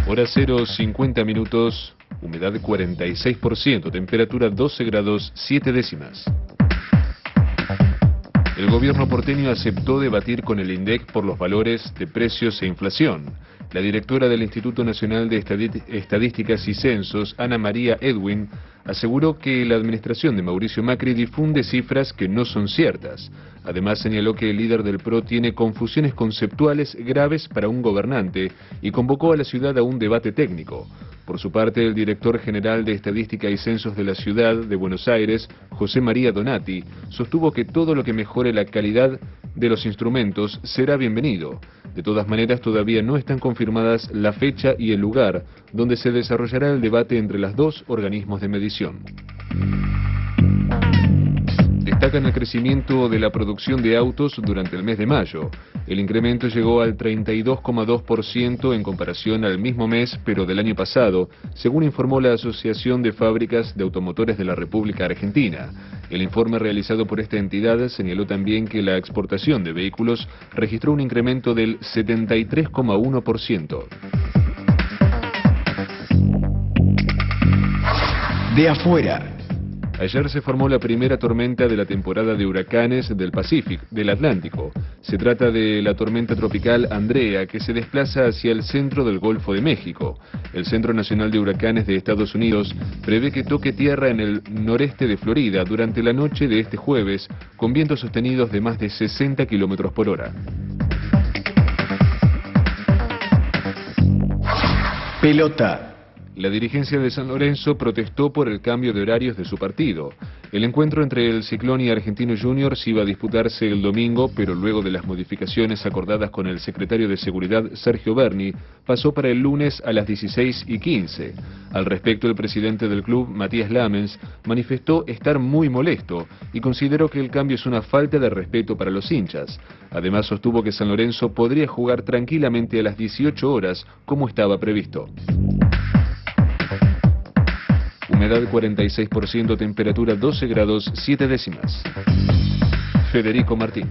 Hora 0, 50 minutos, humedad 46%, temperatura 12 grados 7 décimas. El gobierno porteño aceptó debatir con el INDEC por los valores de precios e inflación. La directora del Instituto Nacional de Estadísticas y Censos, Ana María Edwin, aseguró que la administración de Mauricio Macri difunde cifras que no son ciertas. Además señaló que el líder del PRO tiene confusiones conceptuales graves para un gobernante y convocó a la ciudad a un debate técnico. Por su parte, el director general de Estadística y Censos de la ciudad de Buenos Aires, José María Donati, sostuvo que todo lo que mejore la calidad de los instrumentos será bienvenido. De todas maneras, todavía no están confirmadas la fecha y el lugar donde se desarrollará el debate entre las dos organismos de medición. Destacan el crecimiento de la producción de autos durante el mes de mayo. El incremento llegó al 32,2% en comparación al mismo mes, pero del año pasado, según informó la Asociación de Fábricas de Automotores de la República Argentina. El informe realizado por esta entidad señaló también que la exportación de vehículos registró un incremento del 73,1%. De afuera, Ayer se formó la primera tormenta de la temporada de huracanes del Pacífico, del Atlántico. Se trata de la tormenta tropical Andrea, que se desplaza hacia el centro del Golfo de México. El Centro Nacional de Huracanes de Estados Unidos prevé que toque tierra en el noreste de Florida durante la noche de este jueves, con vientos sostenidos de más de 60 kilómetros por hora. pelota, La dirigencia de San Lorenzo protestó por el cambio de horarios de su partido. El encuentro entre el Ciclón y Argentino Juniors iba a disputarse el domingo, pero luego de las modificaciones acordadas con el secretario de Seguridad Sergio Berni, pasó para el lunes a las 16 y 15. Al respecto, el presidente del club, Matías Lamens, manifestó estar muy molesto y consideró que el cambio es una falta de respeto para los hinchas. Además, sostuvo que San Lorenzo podría jugar tranquilamente a las 18 horas, como estaba previsto. Humedad 46%, temperatura 12 grados 7 décimas. Federico Martín.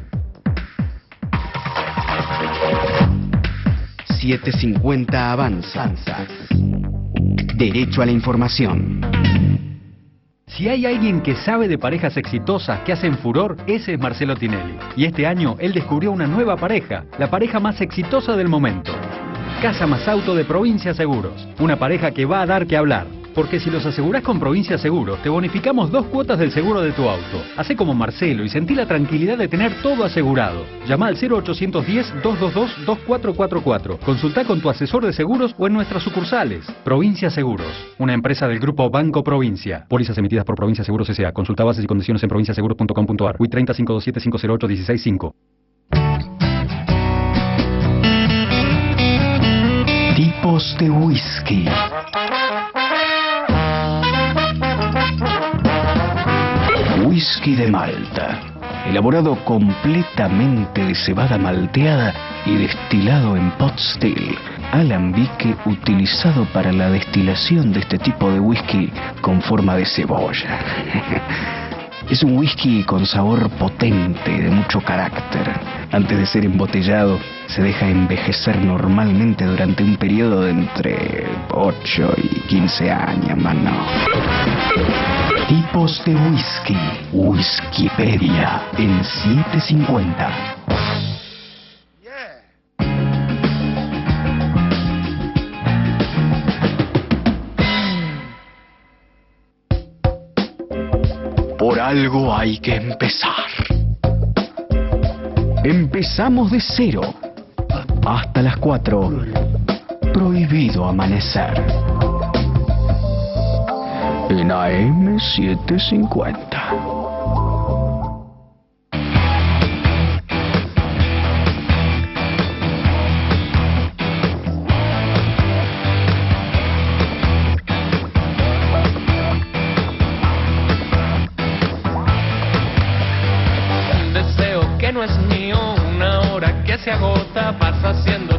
AM750 avanza. Derecho a la información. Si hay alguien que sabe de parejas exitosas que hacen furor, ese es Marcelo Tinelli. Y este año él descubrió una nueva pareja, la pareja más exitosa del momento. Casa Más Auto de Provincia Seguros. Una pareja que va a dar que hablar. Porque si los asegurás con Provincia Seguros, te bonificamos dos cuotas del seguro de tu auto. Hacé como Marcelo y sentí la tranquilidad de tener todo asegurado. Llama al 0810-222-2444. Consulta con tu asesor de seguros o en nuestras sucursales. Provincia Seguros, una empresa del grupo Banco Provincia. Pólizas emitidas por Provincia Seguros S.A. Consulta bases y condiciones en provinciaseguros.com.ar. WI 30 527 508 165. Tipos de whisky. Whisky de Malta. Elaborado completamente de cebada malteada y destilado en pot still. Alambique utilizado para la destilación de este tipo de whisky con forma de cebolla. Es un whisky con sabor potente de mucho carácter. Antes de ser embotellado, se deja envejecer normalmente durante un periodo de entre 8 y 15 años, mano. Tipos de whisky. Whiskypedia en 750. Por algo hay que empezar. Empezamos de cero. Hasta las 4. Prohibido amanecer. En AM750. Se agota, pasa haciéndote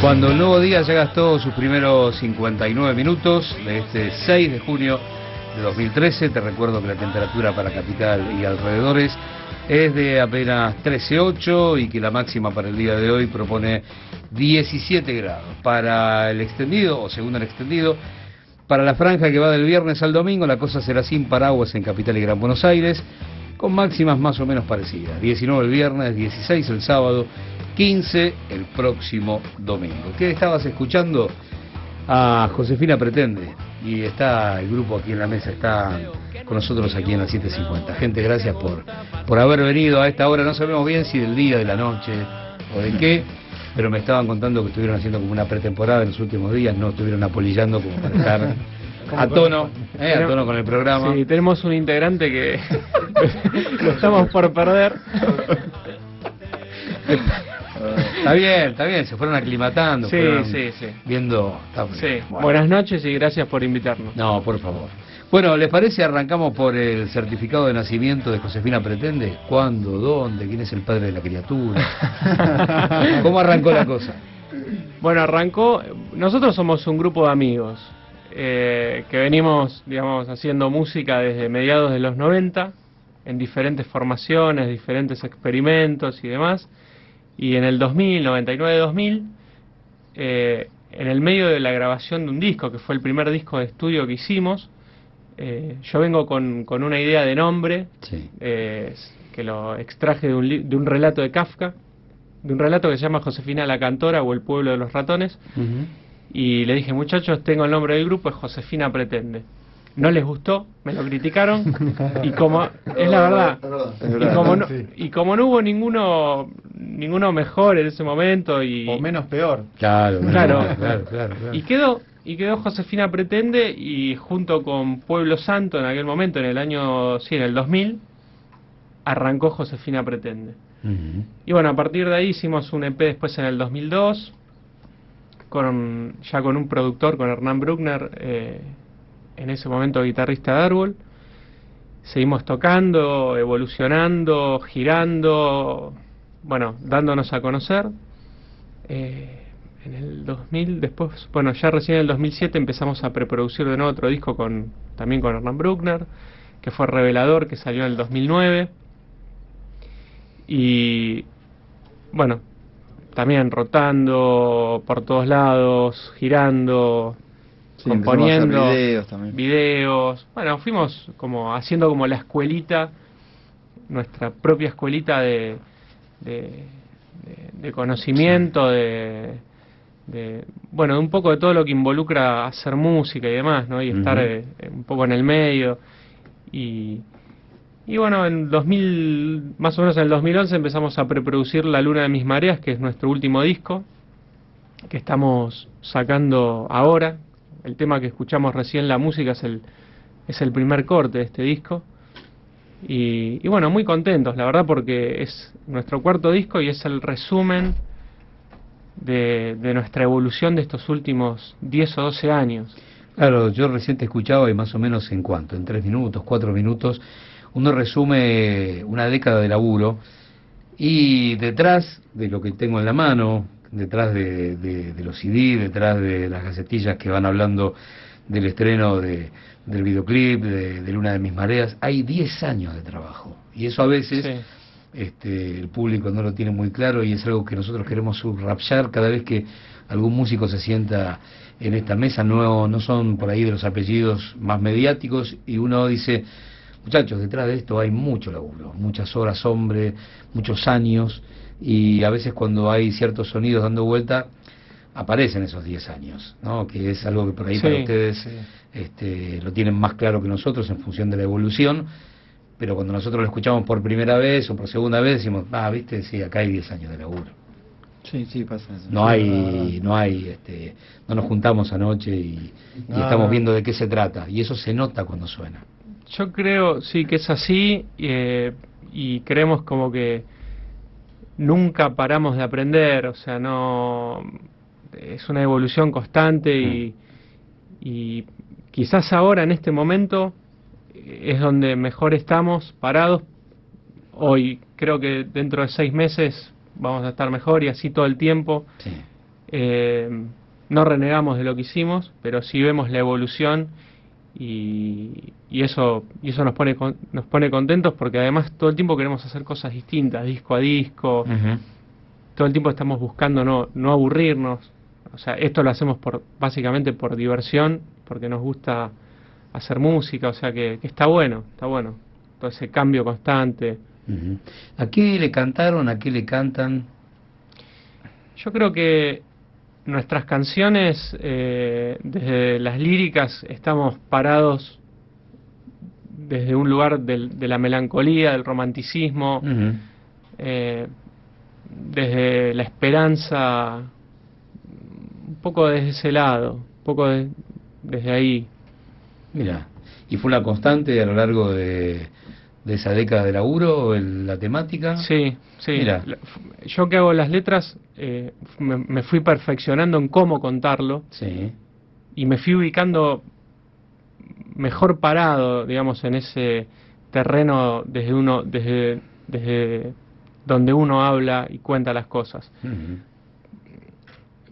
Cuando el nuevo día ya gastó sus primeros 59 minutos de este 6 de junio de 2013. Te recuerdo que la temperatura para capital y alrededores es de apenas 13.8 y que la máxima para el día de hoy propone 17 grados. Para el extendido, o segundo el extendido, para la franja que va del viernes al domingo, la cosa será sin paraguas en Capital y Gran Buenos Aires, con máximas más o menos parecidas. 19 el viernes, 16 el sábado, 15 el próximo domingo. ¿Qué estabas escuchando? A Josefina Pretende. Y está el grupo aquí en la mesa, está con nosotros aquí en la 750. Gente, gracias por, por haber venido a esta hora. No sabemos bien si del día, de la noche o de qué, pero me estaban contando que estuvieron haciendo como una pretemporada en los últimos días, no estuvieron apolillando como para estar a tono, eh, a tono con el programa. Sí, tenemos un integrante que lo estamos por perder. Está bien, está bien, se fueron aclimatando. Sí, fueron sí, sí. Viendo. Sí. Bueno. Buenas noches y gracias por invitarnos. No, por favor. Bueno, ¿les parece arrancamos por el certificado de nacimiento de Josefina Pretende? ¿Cuándo? ¿Dónde? ¿Quién es el padre de la criatura? ¿Cómo arrancó la cosa? Bueno, arrancó. Nosotros somos un grupo de amigos eh, que venimos, digamos, haciendo música desde mediados de los 90 en diferentes formaciones, diferentes experimentos y demás. Y en el 2000, 99-2000, eh, en el medio de la grabación de un disco, que fue el primer disco de estudio que hicimos, eh, yo vengo con, con una idea de nombre eh, que lo extraje de un, de un relato de Kafka, de un relato que se llama Josefina la Cantora o El Pueblo de los Ratones, y le dije, muchachos, tengo el nombre del grupo, es Josefina Pretende. No les gustó, me lo criticaron, y como, es la verdad, y como no, y como no hubo ninguno ninguno mejor en ese momento y O menos peor. Claro, Claro. claro, claro, claro. y quedó y quedó Josefina Pretende y junto con Pueblo Santo en aquel momento en el año sí en el 2000 arrancó Josefina Pretende y bueno a partir de ahí hicimos un EP después en el 2002 con ya con un productor con Hernán Bruckner eh, en ese momento guitarrista de Árbol seguimos tocando evolucionando girando bueno dándonos a conocer eh, en el 2000, después, bueno, ya recién en el 2007 empezamos a preproducir de nuevo otro disco con también con Hernán Bruckner, que fue Revelador, que salió en el 2009. Y bueno, también rotando por todos lados, girando, Sí, a componiendo videos también. videos. Bueno, fuimos como haciendo como la escuelita, nuestra propia escuelita de, de, de- de conocimiento, de, de, bueno, de un poco de todo lo que involucra hacer música y demás, ¿no? Y estar eh, un poco en el medio. Y, y bueno, en 2000, más o menos en el 2011 empezamos a preproducir La Luna de Mis Mareas, que es nuestro último disco, que estamos sacando ahora. El tema que escuchamos recién, la música, es el, es el primer corte de este disco. Y, y bueno, muy contentos, la verdad, porque es nuestro cuarto disco y es el resumen de, de nuestra evolución de estos últimos 10 o 12 años. Claro, yo recién te escuchaba y más o menos en cuánto, en tres minutos, cuatro minutos, uno resume una década de laburo y detrás de lo que tengo en la mano, detrás de, de- de los CD, detrás de las gacetillas que van hablando del estreno de, del videoclip, de, de Luna de Mis Mareas, hay 10 años de trabajo. Y eso a veces Sí. este, el público no lo tiene muy claro y es algo que nosotros queremos subrayar cada vez que algún músico se sienta en esta mesa, no, no son por ahí de los apellidos más mediáticos y uno dice, muchachos, detrás de esto hay mucho laburo, muchas horas hombre, muchos años y a veces cuando hay ciertos sonidos dando vuelta aparecen esos 10 años, ¿no? que es algo que por ahí Sí, para ustedes sí. este, lo tienen más claro que nosotros en función de la evolución, pero cuando nosotros lo escuchamos por primera vez o por segunda vez decimos, ah, viste, sí, acá hay 10 años de laburo. Sí, sí, pasa eso. No hay, no hay, este, no nos juntamos anoche y, estamos viendo de qué se trata y eso se nota cuando suena. Yo creo, sí, que es así eh, y creemos como que nunca paramos de aprender, o sea, no es una evolución constante y, y quizás ahora en este momento es donde mejor estamos parados. Hoy creo que dentro de seis meses vamos a estar mejor y así todo el tiempo. Eh, no renegamos de lo que hicimos, pero sí vemos la evolución y, y eso y eso nos pone con- nos pone contentos porque además todo el tiempo queremos hacer cosas distintas, disco a disco, todo el tiempo estamos buscando no, no aburrirnos. O sea, esto lo hacemos por básicamente por diversión, porque nos gusta hacer música, o sea que, que está bueno, está bueno. Todo ese cambio constante. Ujú. ¿A qué le cantaron? ¿A qué le cantan? Yo creo que nuestras canciones, eh, desde las líricas, estamos parados desde un lugar del- de la melancolía, del romanticismo, eh, desde la esperanza, un poco desde ese lado, un poco de- desde ahí. Mira, ¿y fue una constante a lo largo de, de esa década de laburo el- la temática? Sí, sí. Mira. Yo que hago las letras, eh, me, me fui perfeccionando en cómo contarlo Sí. y me fui ubicando mejor parado, digamos, en ese terreno desde uno, desde, desde donde uno habla y cuenta las cosas.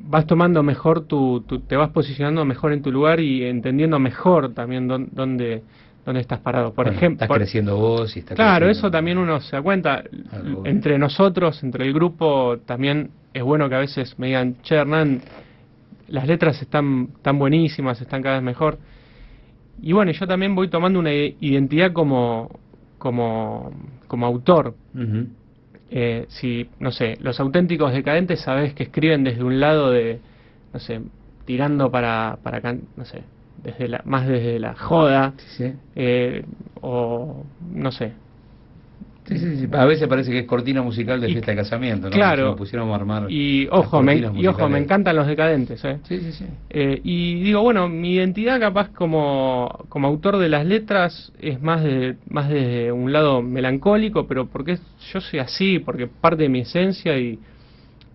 Vas tomando mejor tu, tu- te vas posicionando mejor en tu lugar y entendiendo mejor también dón- dónde, dónde estás parado. Por Bueno, ejemplo, Estás creciendo vos y está Claro, creciendo- eso también uno se da cuenta. Algo. Entre nosotros, entre el grupo, también es bueno que a veces me digan, che, Hernán, las letras están tan buenísimas, están cada vez mejor. Y bueno, yo también voy tomando una identidad como, como, como autor. Ujú. Eh, si, no sé, los auténticos decadentes sabes que escriben desde un lado de, no sé, tirando para, para no sé, desde la, más desde la joda, eh, o no sé, Sí, sí, sí. A veces parece que es cortina musical de Y- fiesta de casamiento, ¿no? claro. Si nos pusiéramos a armar Y ojo, me, y ojo, me encantan los decadentes, ¿eh? Sí, sí, sí. Eh, y digo, bueno, mi identidad capaz como, como autor de las letras es más de más de un lado melancólico, pero porque yo soy así, porque parte de mi esencia y,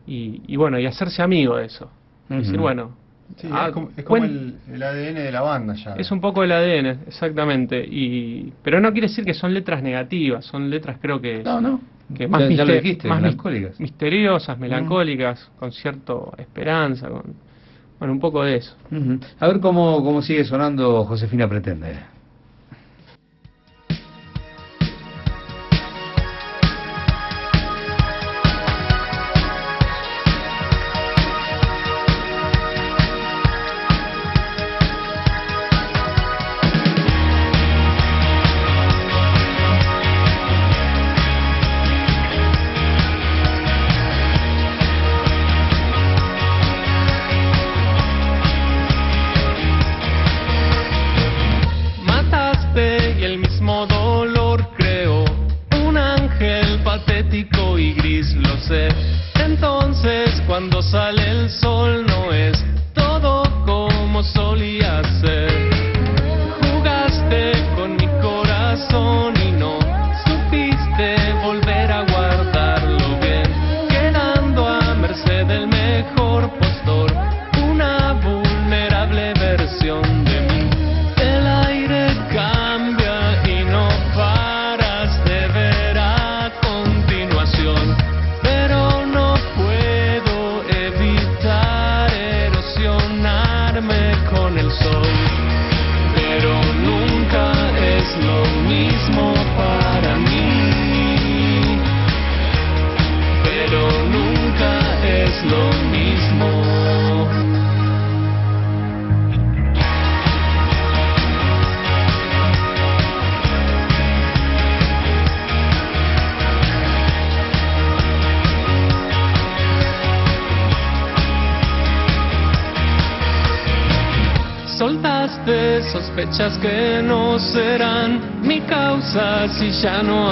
y, y bueno, y hacerse amigo de eso. Decir, Ujú. bueno, Sí, ah, es como, es como el, el ADN de la banda ya. es un poco el ADN, exactamente. Y, pero no quiere decir que son letras negativas, son letras creo que, No, no. que más, Ya- ya lo mister- dijiste, más mis- melancólicas. misteriosas, melancólicas, con cierta esperanza, con bueno, un poco de eso. A ver cómo, cómo sigue sonando Josefina Pretende. Sospechas que no serán mi causa si ya no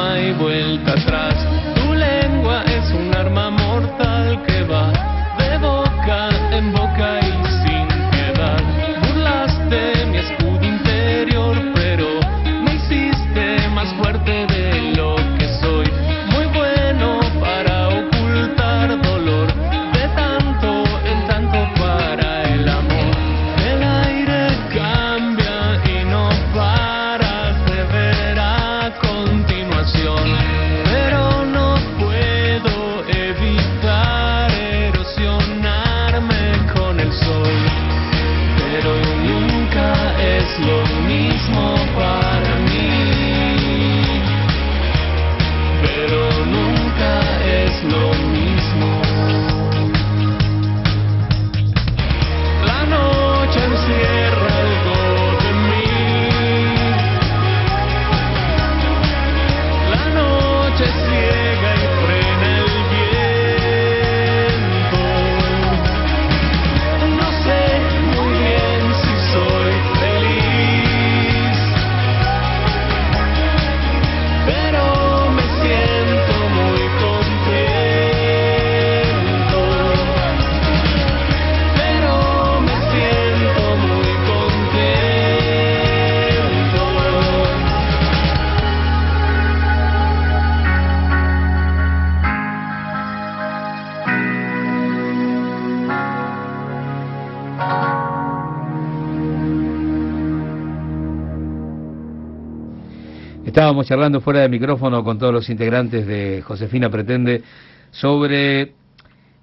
Estábamos charlando fuera de micrófono con todos los integrantes de Josefina Pretende sobre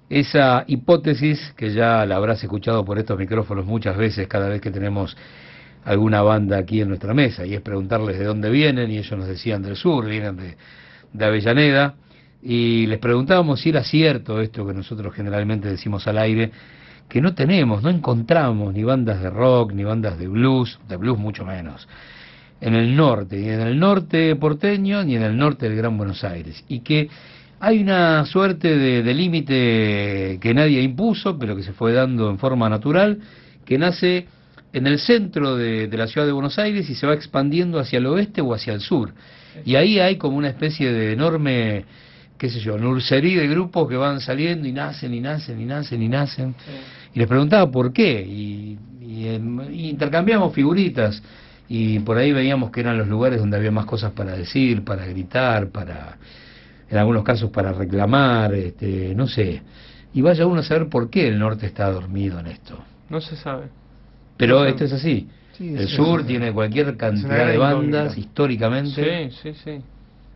esa hipótesis que ya la habrás escuchado por estos micrófonos muchas veces cada vez que tenemos alguna banda aquí en nuestra mesa y es preguntarles de dónde vienen y ellos nos decían del sur, vienen de, de Avellaneda y les preguntábamos si era cierto esto que nosotros generalmente decimos al aire, que no tenemos, no encontramos ni bandas de rock, ni bandas de blues, de blues mucho menos, en el norte, ni en el norte porteño, ni en el norte del Gran Buenos Aires, y que hay una suerte de, de límite que nadie impuso, pero que se fue dando en forma natural, que nace en el centro de, de la ciudad de Buenos Aires y se va expandiendo hacia el oeste o hacia el sur. Y ahí hay como una especie de enorme qué sé yo, nursería de grupos que van saliendo y nacen y nacen y nacen y nacen. Y les preguntaba por qué. Y, y, em, y intercambiamos figuritas. Y por ahí veíamos que eran los lugares donde había más cosas para decir, para gritar, para, en algunos casos para reclamar, este, no sé. Y vaya uno a saber por qué el norte está dormido en esto. No se sabe. Pero No esto es así. Sí, el sí, sur sí. tiene cualquier cantidad de bandas históricamente. Sí, sí, sí.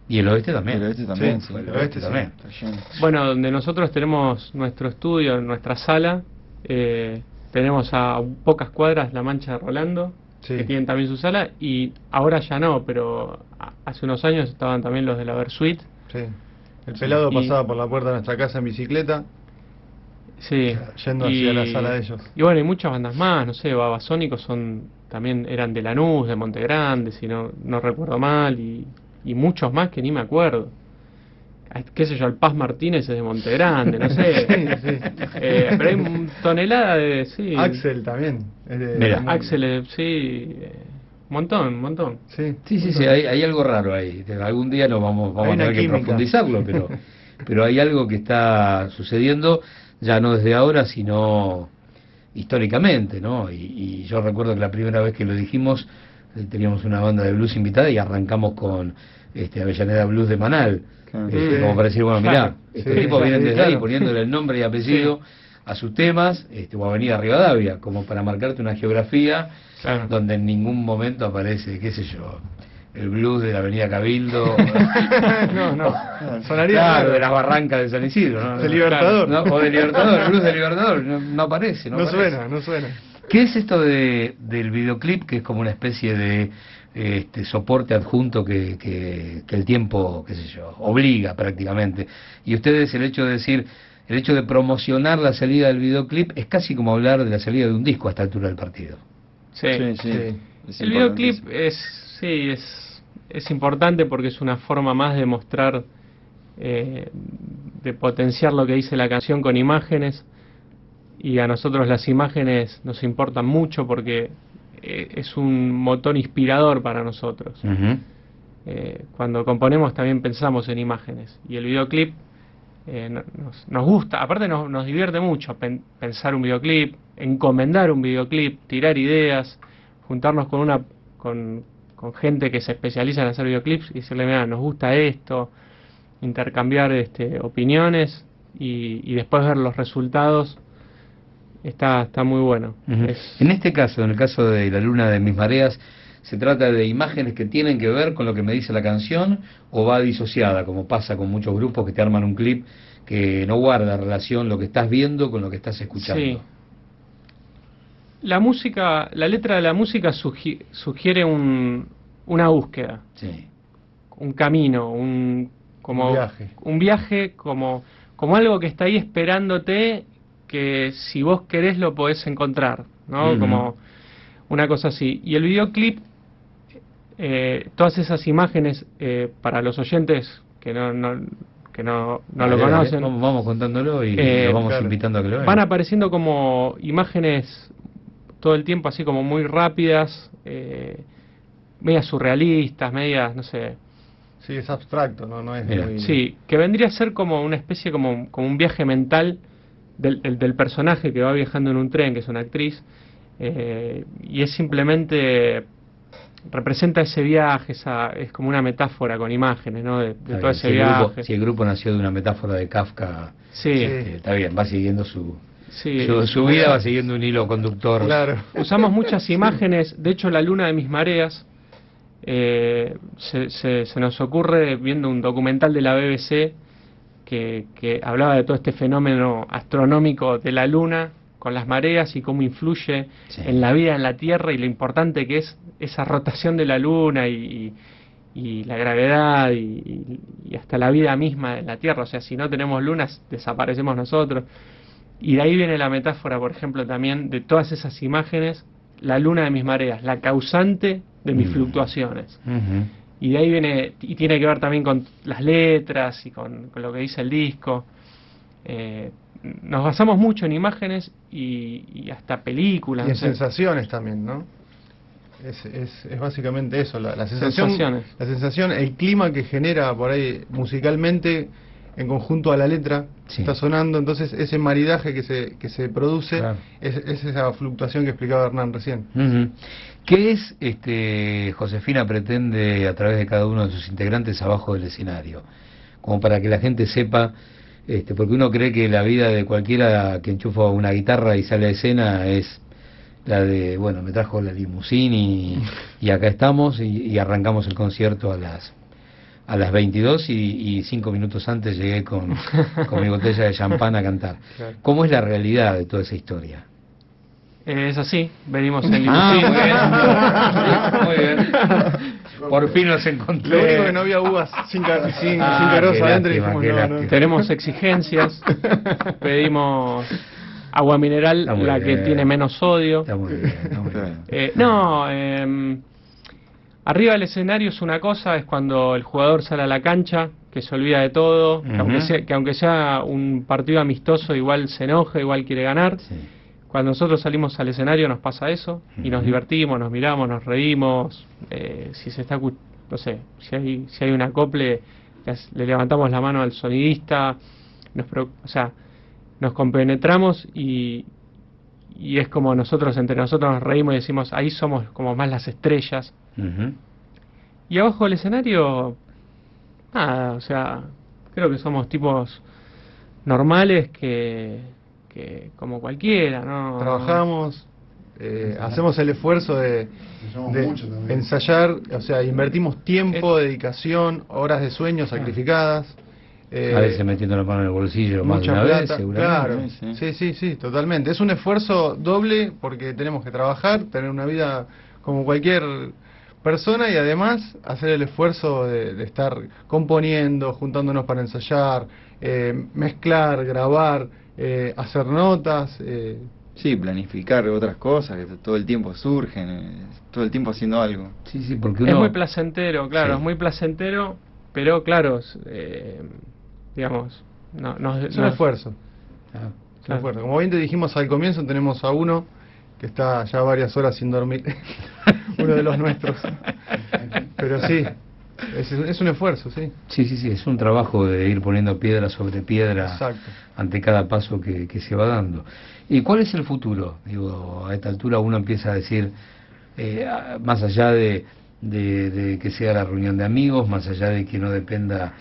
Y el oeste también. El oeste también, Sí, sí, el oeste también. Bueno, donde nosotros tenemos nuestro estudio, nuestra sala, eh, tenemos a pocas cuadras la Mancha de Rolando, Sí. que tienen también su sala, y ahora ya no, pero hace unos años estaban también los de la Versuit. Sí. El pelado Y- pasaba por la puerta de nuestra casa en bicicleta. Sí. Yendo hacia la sala de ellos. Y bueno, hay muchas bandas más, no sé, Babasónicos son, también eran de Lanús, de Montegrande, si no, no recuerdo mal, y, y muchos más que ni me acuerdo. Qué sé yo, el Paz Martínez es de Montegrande, no sé. Sí, sí. Eh, pero hay un tonelada de, sí. Axel también. es de- Mira. Axel, eh, sí, eh, montón, un montón. Sí, Sí, sí, sí, hay, hay algo raro ahí. Algún día lo vamos, vamos a tener que profundizarlo, pero, pero hay algo que está sucediendo, ya no desde ahora, sino históricamente, ¿no? Y, y yo recuerdo que la primera vez que lo dijimos, teníamos una banda de blues invitada y arrancamos con este Avellaneda Blues de Manal, Claro. este, Sí. como para decir, bueno, mirá, Claro. estos Sí, vienen desde ahí claro. poniéndole el nombre y apellido a sus temas, este, o Avenida Rivadavia, como para marcarte una geografía Claro. donde en ningún momento aparece, qué sé yo, el blues de la Avenida Cabildo, no, no. Sonaría claro, de las barrancas de San Isidro, ¿no? De Libertador. No, o de Libertador, el blues de Libertador, no, no aparece, no, No aparece. suena, no suena. ¿Qué es esto de, del videoclip que es como una especie de este, soporte adjunto que, que, que el tiempo, qué sé yo, obliga prácticamente? Y ustedes el hecho de decir, el hecho de promocionar la salida del videoclip es casi como hablar de la salida de un disco a esta altura del partido. Sí. Sí, sí. Sí. El videoclip es, sí, es, es importante porque es una forma más de mostrar, eh, de potenciar lo que dice la canción con imágenes. Y a nosotros las imágenes nos importan mucho porque eh, es un motor inspirador para nosotros. Eh, cuando componemos también pensamos en imágenes. Y el videoclip eh, no- nos, nos gusta, aparte nos, nos divierte mucho pen- pensar un videoclip, encomendar un videoclip, tirar ideas, juntarnos con una con, con gente que se especializa en hacer videoclips y decirle, mira, nos gusta esto, intercambiar este, opiniones y, y después ver los resultados. Está, está muy bueno. Es- En este caso, en el caso de La Luna de Mis Mareas, ¿se trata de imágenes que tienen que ver con lo que me dice la canción o va disociada, como pasa con muchos grupos que te arman un clip que no guarda relación lo que estás viendo con lo que estás escuchando? Sí. La música, la letra de la música sugi- sugiere un, una búsqueda, Sí. un camino, un como Un viaje. un viaje como como algo que está ahí esperándote que si vos querés lo podés encontrar, ¿no? Como una cosa así. Y el videoclip, eh, todas esas imágenes eh, para los oyentes que no, no que no, no lo Dale, conocen, Vamos, vamos contándolo y Eh, lo vamos claro. invitando a que lo vean. van apareciendo como imágenes todo el tiempo así como muy rápidas, eh, medias surrealistas, medias, no sé, Sí, es abstracto, no, no es Mira. muy... sí, que vendría a ser como una especie como, como un viaje mental del, del, del personaje que va viajando en un tren, que es una actriz, eh, y es simplemente representa ese viaje, esa, es como una metáfora con imágenes, ¿no? De, todo bien, ese si, el viaje. grupo, si el grupo nació de una metáfora de Kafka, Sí, este, está bien, va siguiendo su, sí. su, su vida, va siguiendo un hilo conductor. Claro. Usamos muchas imágenes, de hecho la luna de mis mareas eh, se, se- se nos ocurre viendo un documental de la BBC que, que hablaba de todo este fenómeno astronómico de la Luna con las mareas y cómo influye en la vida en la Tierra y lo importante que es esa rotación de la Luna y, y- la gravedad y, hasta la vida misma en la Tierra. O sea, si no tenemos lunas, desaparecemos nosotros. Y de ahí viene la metáfora, por ejemplo, también de todas esas imágenes, la luna de mis mareas, la causante de mis Mm. fluctuaciones. Y de ahí viene, y tiene que ver también con las letras y con, con lo que dice el disco. Eh, nos basamos mucho en imágenes y, y hasta películas. Y en no sé. sensaciones también, ¿no? Es, es, es básicamente eso, la, la sensación, Sensaciones. la sensación, el clima que genera por ahí musicalmente en conjunto a la letra está sonando, entonces ese maridaje que se, que se produce es, es esa fluctuación que explicaba Hernán recién. ¿Qué es, este, Josefina pretende a través de cada uno de sus integrantes abajo del escenario? Como para que la gente sepa, este, porque uno cree que la vida de cualquiera que enchufa una guitarra y sale a escena es la de, bueno, me trajo la limusín y, y acá estamos y, y arrancamos el concierto a las a las 22 y, y cinco minutos antes llegué con, con mi botella de champán a cantar. Claro. ¿Cómo es la realidad de toda esa historia? Eh, es así, venimos en Ah, muy bien. Muy bien. Por fin nos encontré. Lo único que no había uvas sin, ca- sin, Ah, sin caroza qué adentro dijimos no, no. Tenemos exigencias, pedimos agua mineral, la que bien. tiene menos sodio. Está muy bien, está muy bien. Eh, no, eh, arriba del escenario es una cosa, es cuando el jugador sale a la cancha, que se olvida de todo, que, aunque sea, que aunque sea un partido amistoso, igual se enoja, igual quiere ganar. Cuando nosotros salimos al escenario nos pasa eso y nos divertimos, nos miramos, nos reímos. eh, si se está, no sé, si hay, si hay un acople, le, levantamos la mano al sonidista, nos, o sea, nos compenetramos y, y es como nosotros entre nosotros nos reímos y decimos ahí somos como más las estrellas. Y abajo del escenario, nada, o sea, creo que somos tipos normales que, que como cualquiera, ¿no? Trabajamos, eh, hacemos el esfuerzo de, de ensayar, o sea, invertimos tiempo, dedicación, horas de sueño sacrificadas. Eh, a veces metiendo la mano en el bolsillo más de una vez, plata, seguramente. claro. Sí, sí, sí, totalmente. Es un esfuerzo doble porque tenemos que trabajar, tener una vida como cualquier persona y además hacer el esfuerzo de, de estar componiendo, juntándonos para ensayar, eh, mezclar, grabar, eh, hacer notas. Eh. Sí, planificar otras cosas que todo el tiempo surgen, eh, todo el tiempo haciendo algo. Sí, sí, porque Es muy placentero, claro, Sí. es muy placentero, pero claro, eh, digamos, no, nos- Es un esfuerzo. Ah, Es un Claro. esfuerzo. Como bien te dijimos al comienzo, tenemos a uno que está ya varias horas sin dormir. uno de los nuestros. Pero sí, es, es un esfuerzo, sí. Sí, sí, sí, es un trabajo de ir poniendo piedra sobre piedra Exacto. ante cada paso que, que se va dando. ¿Y cuál es el futuro? Digo, a esta altura uno empieza a decir, eh, más allá de, de- de que sea la reunión de amigos, más allá de que no dependa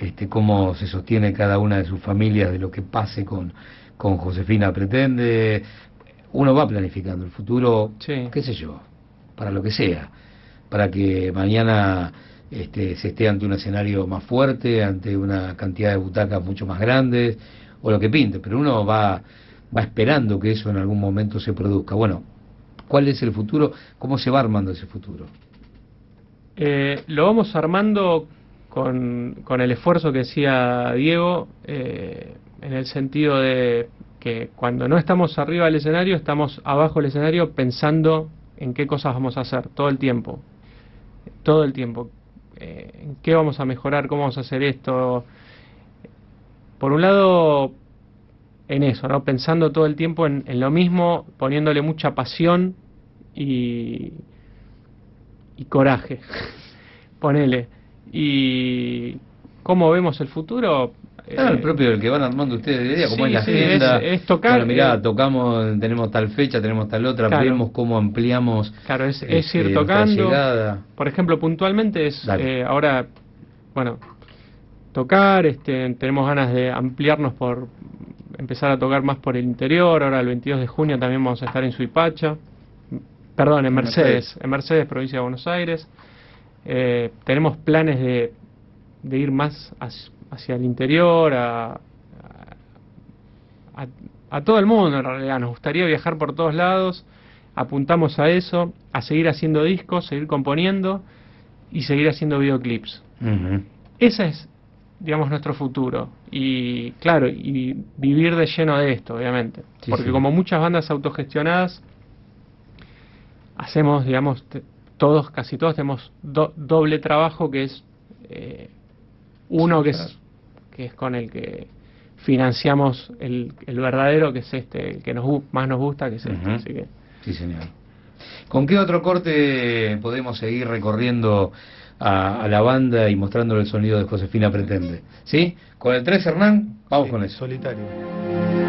este, cómo se sostiene cada una de sus familias de lo que pase con, con Josefina Pretende, uno va planificando el futuro, qué sé yo, para lo que sea, para que mañana este, se esté ante un escenario más fuerte, ante una cantidad de butacas mucho más grandes, o lo que pinte, pero uno va, va esperando que eso en algún momento se produzca. Bueno, ¿cuál es el futuro? ¿Cómo se va armando ese futuro? Eh, lo vamos armando con, con el esfuerzo que decía Diego, eh, en el sentido de que cuando no estamos arriba del escenario, estamos abajo del escenario pensando en qué cosas vamos a hacer todo el tiempo. Todo el tiempo. Eh, en qué vamos a mejorar, cómo vamos a hacer esto. Por un lado, en eso, ¿no? Pensando todo el tiempo en, en lo mismo, poniéndole mucha pasión y, y coraje. Ponele. Y cómo vemos el futuro. Ah, el Eh, propio del que van armando ustedes de idea, como sí, es la sí, agenda. es- es tocar, Bueno, mirá, eh, tocamos, tenemos tal fecha, tenemos tal otra, Claro. vemos cómo ampliamos. Claro, es, es este, ir tocando. Por ejemplo, puntualmente es eh, ahora, bueno, tocar, este, tenemos ganas de ampliarnos por empezar a tocar más por el interior. Ahora el 22 de junio también vamos a estar en Suipacha, perdón, en Mercedes. en Mercedes, provincia de Buenos Aires. Eh, tenemos planes de, de ir más hacia, hacia el interior, a, a, a todo el mundo en realidad. Nos gustaría viajar por todos lados, apuntamos a eso, a seguir haciendo discos, seguir componiendo y seguir haciendo videoclips. Ese es, digamos, nuestro futuro. Y claro, y vivir de lleno de esto, obviamente. Sí, Porque sí. como muchas bandas autogestionadas, hacemos, digamos, todos, casi todos tenemos do- doble trabajo que es eh, uno que es que es con el que financiamos el, el verdadero que es este el que nos más nos gusta que es este así que Sí, señor. ¿Con qué otro corte podemos seguir recorriendo a, a la banda y mostrándole el sonido de Josefina Pretende? ¿Sí? ¿Con el 3, Hernán? Vamos con eso. Solitario.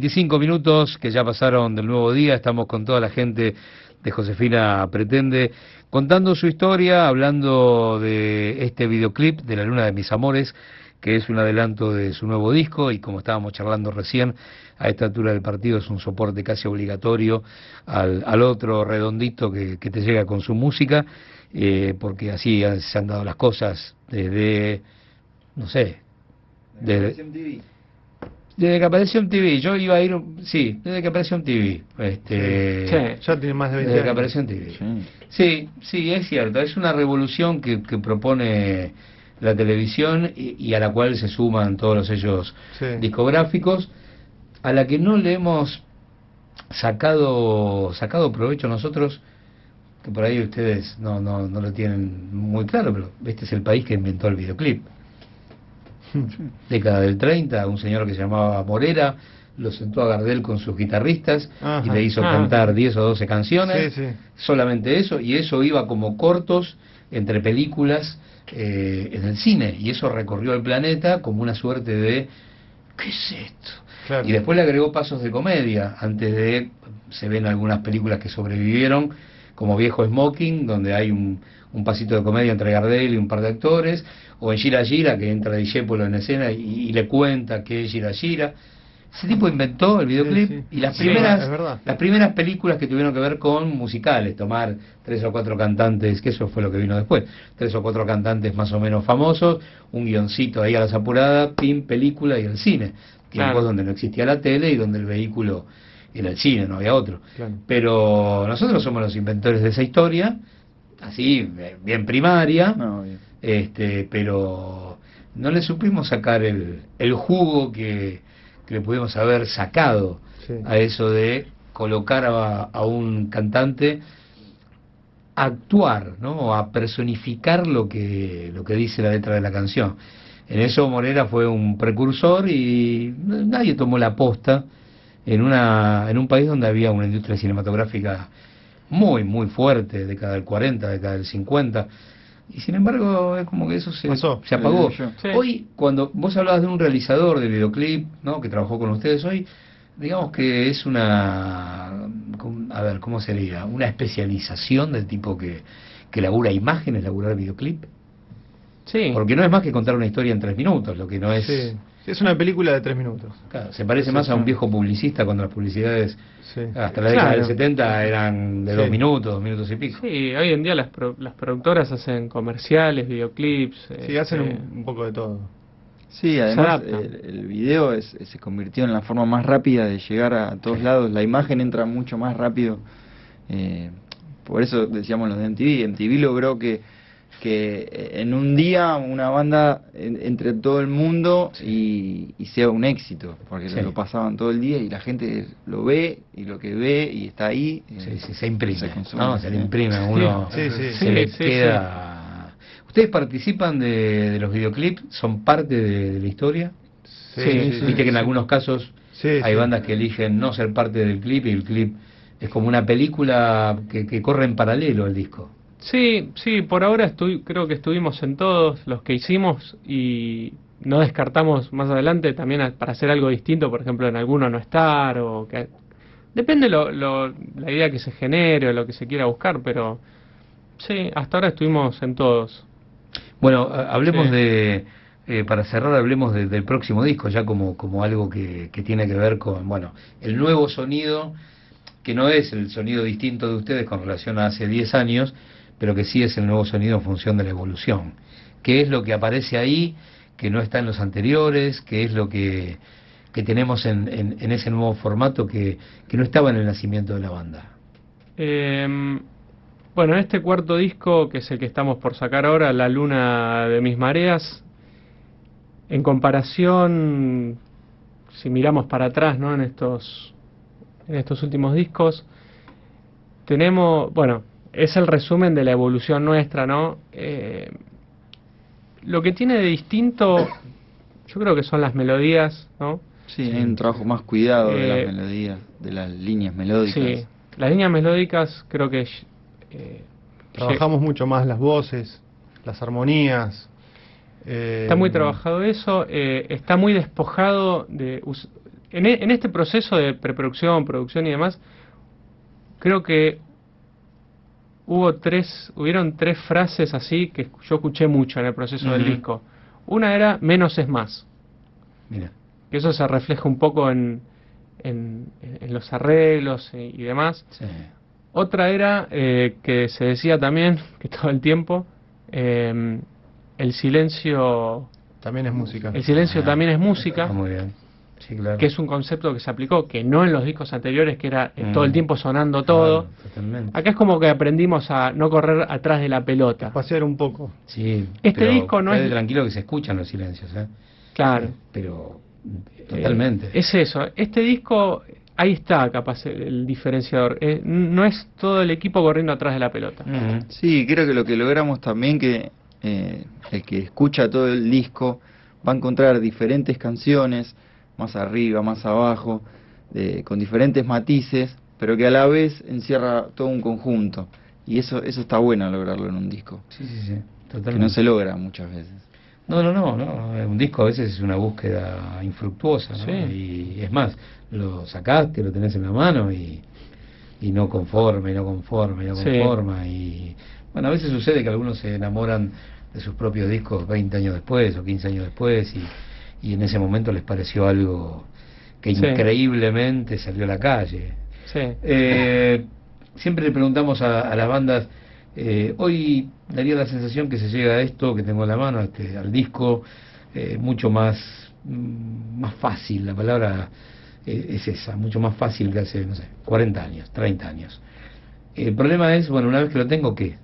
25 minutos que ya pasaron del nuevo día, estamos con toda la gente de Josefina Pretende contando su historia, hablando de este videoclip de La Luna de Mis Amores, que es un adelanto de su nuevo disco y como estábamos charlando recién, a esta altura del partido es un soporte casi obligatorio al, al otro redondito que, que te llega con su música, eh, porque así se han dado las cosas desde, no sé, desde... Desde que apareció MTV, yo iba a ir, sí, desde que apareció MTV. Este, Sí, ya tiene más de 20 desde que apareció MTV. Sí, sí, es cierto, es una revolución que, que propone la televisión y, y a la cual se suman todos los sellos Sí. discográficos, a la que no le hemos sacado sacado provecho nosotros, que por ahí ustedes no, no, no lo tienen muy claro, pero este es el país que inventó el videoclip. Década del 30, un señor que se llamaba Morera lo sentó a Gardel con sus guitarristas y le hizo Ah. cantar 10 o 12 canciones, Sí, sí. solamente eso, y eso iba como cortos entre películas eh, en el cine, y eso recorrió el planeta como una suerte de ¿qué es esto? Claro. Y después le agregó pasos de comedia, antes de, se ven algunas películas que sobrevivieron, como Viejo Smoking, donde hay un, un pasito de comedia entre Gardel y un par de actores, o en Gira Gira, que entra Discépolo en escena y, y le cuenta que es Gira Gira. Ese tipo inventó el videoclip Sí, sí. y las Sí, primeras las primeras películas que tuvieron que ver con musicales, tomar tres o cuatro cantantes, que eso fue lo que vino después, tres o cuatro cantantes más o menos famosos, un guioncito ahí a las apuradas, pin, película y el cine. Tiempos Claro. donde no existía la tele y donde el vehículo era el cine, no había otro. Claro. Pero nosotros somos los inventores de esa historia, así, bien primaria, este, pero no le supimos sacar el, el jugo que, que le pudimos haber sacado Sí. a eso de colocar a, a un cantante a actuar, ¿no? A personificar lo que, lo que dice la letra de la canción. En eso Morera fue un precursor y nadie tomó la posta en, una, en un país donde había una industria cinematográfica muy, muy fuerte, década del 40, década del 50. Y sin embargo, es como que eso se, Pasó. se apagó. Sí. Hoy, cuando vos hablabas de un realizador de videoclip, ¿no? Que trabajó con ustedes hoy, digamos que es una, a ver, ¿cómo sería? Una especialización del tipo que, que labura imágenes, laburar videoclip. Sí. Porque no es más que contar una historia en tres minutos, lo que no es... Sí. Es una película de tres minutos. Claro, se parece Sí, más a un viejo publicista cuando las publicidades Sí. hasta la década Claro. del 70 eran de dos Sí. minutos, dos minutos y pico. Sí, hoy en día las, pro- las productoras hacen comerciales, videoclips. Sí, hacen este, un, un poco de todo. Sí, además el, el video es- se convirtió en la forma más rápida de llegar a todos lados. La imagen entra mucho más rápido. eh, por eso decíamos los de MTV. MTV logró que, que eh, en un día una banda en- entre todo el mundo y, y sea un éxito. Porque Sí. lo pasaban todo el día y la gente lo ve y lo que ve y está ahí. eh, Sí, sí, se imprime, consume, ¿no? Se le imprime a uno, Sí, sí, se sí. le Sí, sí, queda... ¿Ustedes participan de, de los videoclips? ¿Son parte de, de la historia? Sí, Sí, sí, sí, Viste que en algunos casos Sí, hay sí. bandas que eligen no ser parte del clip y el clip es como una película que, que corre en paralelo al disco. Sí, sí, por ahora estu- creo que estuvimos en todos los que hicimos y no descartamos más adelante también para hacer algo distinto, por ejemplo, en alguno no estar o que... Depende lo, lo- la idea que se genere o lo que se quiera buscar, pero sí, hasta ahora estuvimos en todos. Bueno, ha- hablemos Sí. de, eh, para cerrar, hablemos de- del próximo disco, ya como, como algo que, que tiene que ver con, bueno, el nuevo sonido, que no es el sonido distinto de ustedes con relación a hace 10 años, pero que sí es el nuevo sonido en función de la evolución. ¿Qué es lo que aparece ahí, que no está en los anteriores? ¿Qué es lo que, que tenemos en, en- ese nuevo formato que, que no estaba en el nacimiento de la banda? Eh, bueno, en este cuarto disco, que es el que estamos por sacar ahora, La Luna de mis Mareas, en comparación, si miramos para atrás, ¿no? En estos, en estos últimos discos, tenemos, bueno, es el resumen de la evolución nuestra, ¿no? Eh, lo que tiene de distinto, yo creo que son las melodías, ¿no? Sí, hay un trabajo más cuidado de Eh, las melodías, de las líneas melódicas. Sí, las líneas melódicas creo que eh, Trabajamos mucho más las voces, las armonías. eh, Está muy trabajado eso, eh, está muy despojado de... En, e- en este proceso de preproducción, producción y demás, creo que hubo tres, hubieron tres frases así que yo escuché mucho en el proceso del disco. Una era menos es más, Mira. que eso se refleja un poco en, en, en los arreglos y, y demás. Sí. Otra era eh, que se decía también, que todo el tiempo, eh, el silencio También es música. el silencio también es música. Muy bien. Sí, claro. que es un concepto que se aplicó, que no en los discos anteriores, que era eh, Mm. todo el tiempo sonando todo. Claro. Acá es como que aprendimos a no correr atrás de la pelota. Pasear un poco. Sí. Este pero disco no es- tranquilo que se escuchan los silencios, ¿eh? Claro. Pero totalmente. Eh, es eso. Este disco, ahí está capaz el, el diferenciador. Eh, no es todo el equipo corriendo atrás de la pelota. Sí, creo que lo que logramos también que eh, el que escucha todo el disco va a encontrar diferentes canciones, más arriba, más abajo, de- con diferentes matices, pero que a la vez encierra todo un conjunto. Y eso eso está bueno lograrlo en un disco. Sí, sí, sí. Que Totalmente. no se logra muchas veces. No, no, no, no. Un disco a veces es una búsqueda infructuosa, ¿no? Sí. Y es más, lo sacaste, lo tenés en la mano y, y no conforme, y no conforme, y no Sí. conforma. Y bueno, a veces sucede que algunos se enamoran de sus propios discos 20 años después o 15 años después y, y en ese momento les pareció algo que Sí. increíblemente salió a la calle. Sí. Eh, siempre le preguntamos a, a las bandas, eh, hoy daría la sensación que se llega a esto que tengo en la mano, este, al disco, eh, mucho más, mm, más fácil, la palabra eh, es esa, mucho más fácil que hace, no sé, 40 años, 30 años. El problema es, bueno, una vez que lo tengo, ¿qué?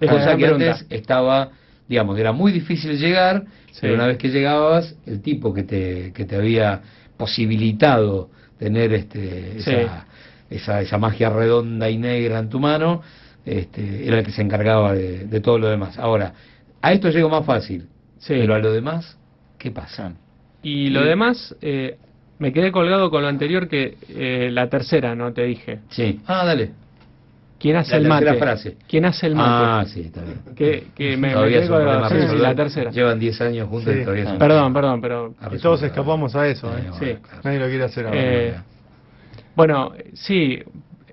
Es Cosa que pregunta. antes estaba, digamos, era muy difícil llegar, Sí. pero una vez que llegabas, el tipo que te, que te había posibilitado tener este, Sí. esa, esa, esa magia redonda y negra en tu mano, este, era el que se encargaba de, de todo lo demás. Ahora, a esto llego más fácil, pero a lo demás, ¿qué pasa? Y lo demás, eh, me quedé colgado con lo anterior que eh, la tercera, ¿no? Te dije. Sí. Ah, dale. ¿Quién hace La el mate? tercera frase. ¿Quién hace el mate? Ah, sí, está bien. Que, que me, Todavía Sí, sí, la tercera. Llevan 10 años juntos Sí. y todavía es un Perdón, problema perdón, pero... Y todos escapamos a eso, ¿eh? Sí. Nadie lo quiere hacer ahora. Eh, bueno, sí,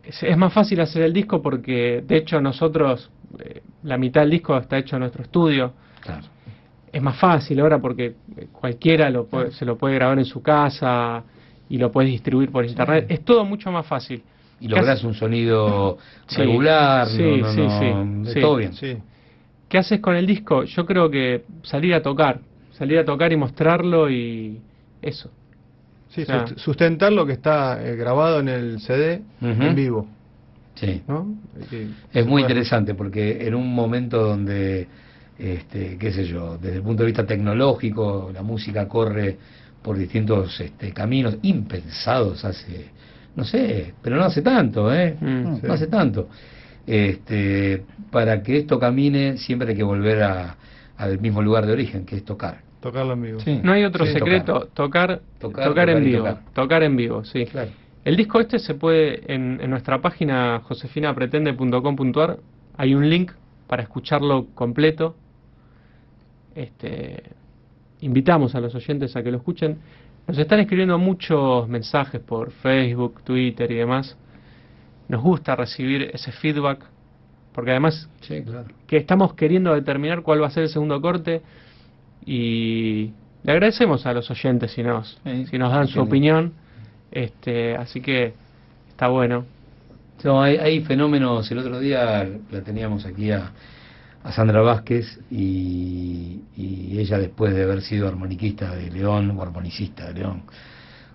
es, es más fácil hacer el disco porque, de hecho, nosotros, eh, la mitad del disco está hecho en nuestro estudio. Claro. Es más fácil ahora porque cualquiera lo puede- se lo puede grabar en su casa y lo puedes distribuir por internet. Es todo mucho más fácil. Y lográs un sonido Sí, regular, sí, no, no, sí, no, sí, de sí. todo bien. Sí. ¿Qué haces con el disco? Yo creo que salir a tocar, salir a tocar y mostrarlo y eso. Sí, O sea, sust- sustentar lo que está eh, grabado en el CD en vivo. Sí. Es muy interesante porque en un momento donde, este, qué sé yo, desde el punto de vista tecnológico, la música corre por distintos este, caminos impensados hace, no sé, pero no hace tanto, ¿eh? Mm. no Sí. hace tanto. Este, para que esto camine siempre hay que volver a, al mismo lugar de origen, que es tocar. Tocarlo en vivo. No hay otro Sí, secreto, tocar, Tocar, tocar, tocar en vivo, tocar. tocar. en vivo, sí. Claro. El disco este se puede, en, en nuestra página josefinapretende.com.ar, hay un link para escucharlo completo. Este, invitamos a los oyentes a que lo escuchen. Nos están escribiendo muchos mensajes por Facebook, Twitter y demás. Nos gusta recibir ese feedback, porque además Sí, claro. que estamos queriendo determinar cuál va a ser el segundo corte y le agradecemos a los oyentes si nos, Sí, si nos dan su opinión. Este, así que está bueno. No, hay, hay fenómenos, el otro día la teníamos aquí a, a Sandra Vázquez y, y ella después de haber sido armoniquista de León, o armonicista de León,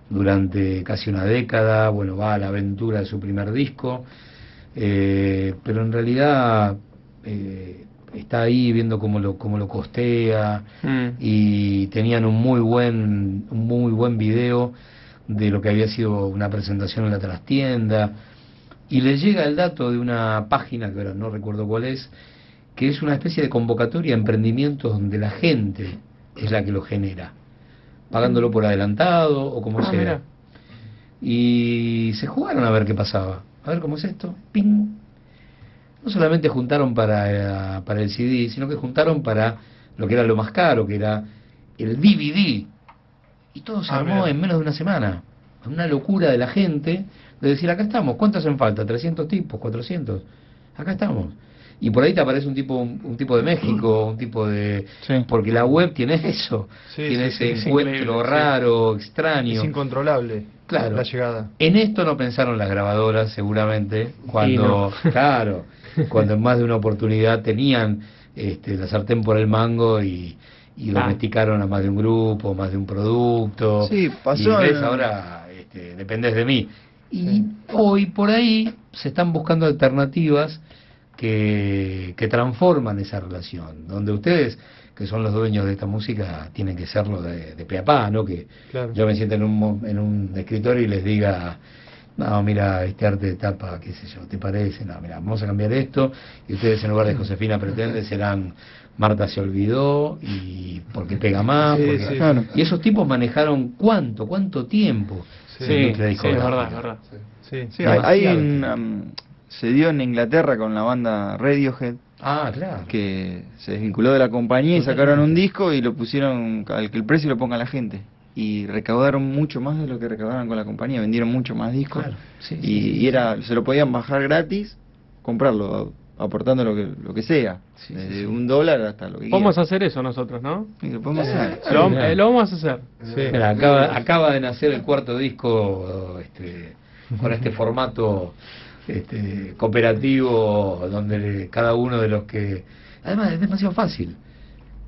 durante casi una década, bueno, va a la aventura de su primer disco, eh, pero en realidad eh, está ahí viendo cómo lo, cómo lo costea Mm. y tenían un muy buen, un muy buen video de lo que había sido una presentación en la trastienda y le llega el dato de una página que ahora no recuerdo cuál es, que es una especie de convocatoria a emprendimientos donde la gente es la que lo genera, pagándolo por adelantado o como Ah, sea. mira. Y se jugaron a ver qué pasaba, a ver cómo es esto, ping. No solamente juntaron para, para el CD, sino que juntaron para lo que era lo más caro, que era el DVD. Y todo se Ah, armó mira. en menos de una semana. Una locura de la gente de decir, acá estamos, ¿cuántos hacen falta? ¿300 tipos? ¿400? Acá estamos. Y por ahí te aparece un tipo un, un tipo de México, un tipo de... Porque la web tiene eso, Sí, tiene sí, ese encuentro raro, extraño. Es incontrolable Claro. la llegada. En esto no pensaron las grabadoras seguramente cuando, no. claro, cuando en más de una oportunidad tenían este, la sartén por el mango y, y Ah. domesticaron a más de un grupo, más de un producto. Sí, pasó Y ves, en- ahora este, dependés de mí. Y hoy por ahí se están buscando alternativas que, que transforman esa relación, donde ustedes, que son los dueños de esta música, tienen que serlo de, de pe a pa, ¿no? Que Claro. yo me siento en un, mo- en un escritorio y les diga, no, mira, este arte de tapa, qué sé yo, ¿te parece? No, mira, vamos a cambiar esto, y ustedes en lugar de Josefina Pretende serán Marta se olvidó, y porque pega más, Sí, porque- sí. Claro. y esos tipos manejaron cuánto, cuánto tiempo. Sí, sí, es verdad, es verdad. Sí. Sí, hay, hay un, um, se dio en Inglaterra con la banda Radiohead Ah, claro. que se desvinculó de la compañía y sacaron un disco y lo pusieron al que el precio lo ponga la gente y recaudaron mucho más de lo que recaudaron con la compañía vendieron mucho más discos Claro, sí, y, sí, sí, y era se lo podían bajar gratis comprarlo aportando lo que lo que sea desde un dólar hasta lo que Vamos a hacer eso nosotros, ¿no? Lo podemos hacer. Lo, vam- eh, lo vamos a hacer. Mira, acaba, acaba de nacer el cuarto disco este, con este formato este, cooperativo donde cada uno de los que... Además es demasiado fácil.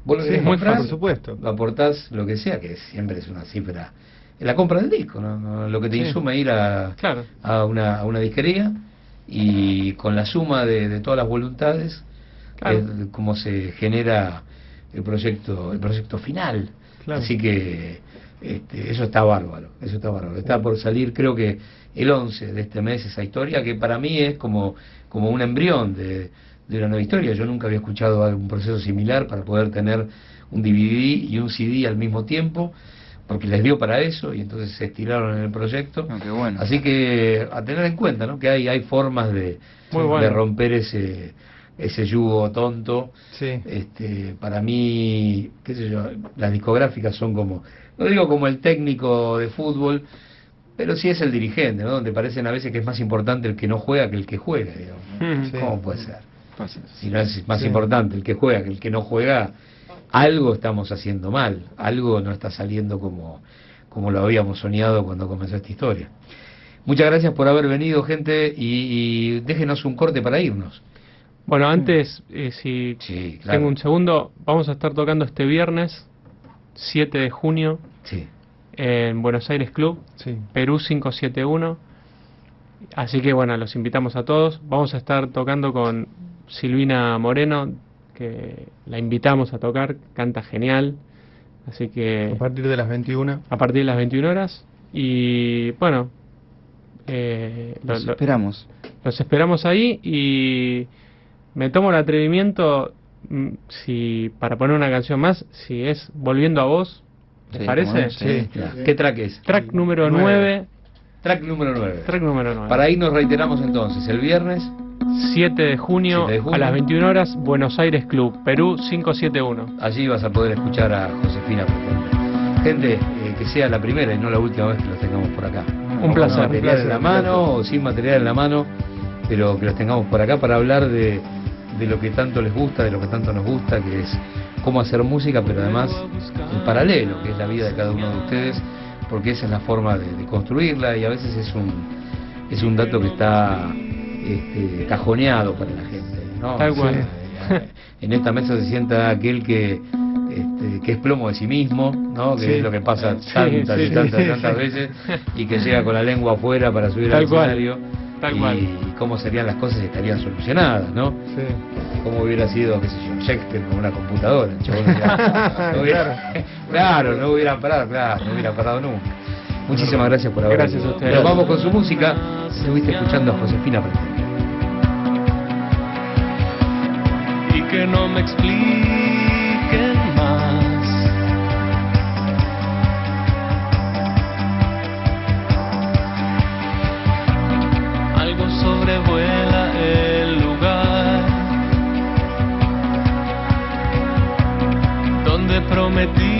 Vos lo Sí, querés muy comprar, fácil, por supuesto. aportás lo que sea, que siempre es una cifra. La compra del disco, ¿no? No, lo que te Sí. insume ir a, Claro. a, una, a una disquería y con la suma de, de todas las voluntades Claro. es como se genera el proyecto el proyecto final Claro. así que este, eso está bárbaro eso está bárbaro está por salir creo que el 11 de este mes esa historia que para mí es como como un embrión de, de una nueva historia yo nunca había escuchado algún proceso similar para poder tener un DVD y un CD al mismo tiempo porque les dio para eso y entonces se estiraron en el proyecto Ah, bueno. Así que a tener en cuenta, ¿no? Que hay hay formas de, bueno. de romper ese ese yugo tonto. Sí. Este, para mí, qué sé yo, las discográficas son como, no digo como el técnico de fútbol, pero sí es el dirigente, ¿no? Donde parecen a veces que es más importante el que no juega que el que juega, digamos. ¿no? Sí. ¿Cómo puede ser? Si no es más Sí. importante el que juega que el que no juega, algo estamos haciendo mal, algo no está saliendo como, como lo habíamos soñado cuando comenzó esta historia. Muchas gracias por haber venido, gente, y, y déjenos un corte para irnos. Bueno, antes, eh, si Sí, claro. tengo un segundo, vamos a estar tocando este viernes, 7 de junio, Sí. En Buenos Aires Club, Sí. Perú 571. Así que bueno, los invitamos a todos. Vamos a estar tocando con Silvina Moreno, que la invitamos a tocar, canta genial. Así que A partir de las 21. a partir de las 21 horas. Y bueno, eh, lo- Los lo- esperamos. los esperamos ahí y me tomo el atrevimiento, mm, si para poner una canción más, si es Volviendo a vos, ¿les Sí, parece? no, sí. ¿Qué track es? Track número Nueve. 9, Track número 9. track número 9. Para ahí nos reiteramos entonces, el viernes 7 de junio, 7 de junio. a las 21 horas, Buenos Aires Club, Perú 571. allí vas a poder escuchar a Josefina. Gente, eh, que sea la primera y no la última vez que los tengamos por acá. Un placer, Con un material placer, en la mano o sin material en la mano, pero que los tengamos por acá para hablar de, de lo que tanto les gusta, de lo que tanto nos gusta, que es cómo hacer música, pero además en paralelo, que es la vida de cada uno de ustedes, porque esa es la forma de, de construirla y a veces es un, es un dato que está este, cajoneado para la gente. ¿no? Tal cual. Eh, En esta mesa se sienta aquel que, este, que es plomo de sí mismo, ¿no? que Sí. es lo que pasa tantas sí, y tantas, tantas veces, y que llega con la lengua afuera para subir Tal al cual. Tal y, cual. y cómo serían las cosas si estarían solucionadas, ¿no? Sí. Cómo hubiera sido, qué sé yo, Shakespeare con una computadora. el chabón hubiera- no hubiera- claro, no hubieran parado, claro, no hubieran parado nunca. Muchísimas gracias por haber Gracias venido. a ustedes. Nos vamos con su música. Estuviste escuchando a Josefina Pretende. y que no me expliquen más. Sobrevuela el lugar donde prometiste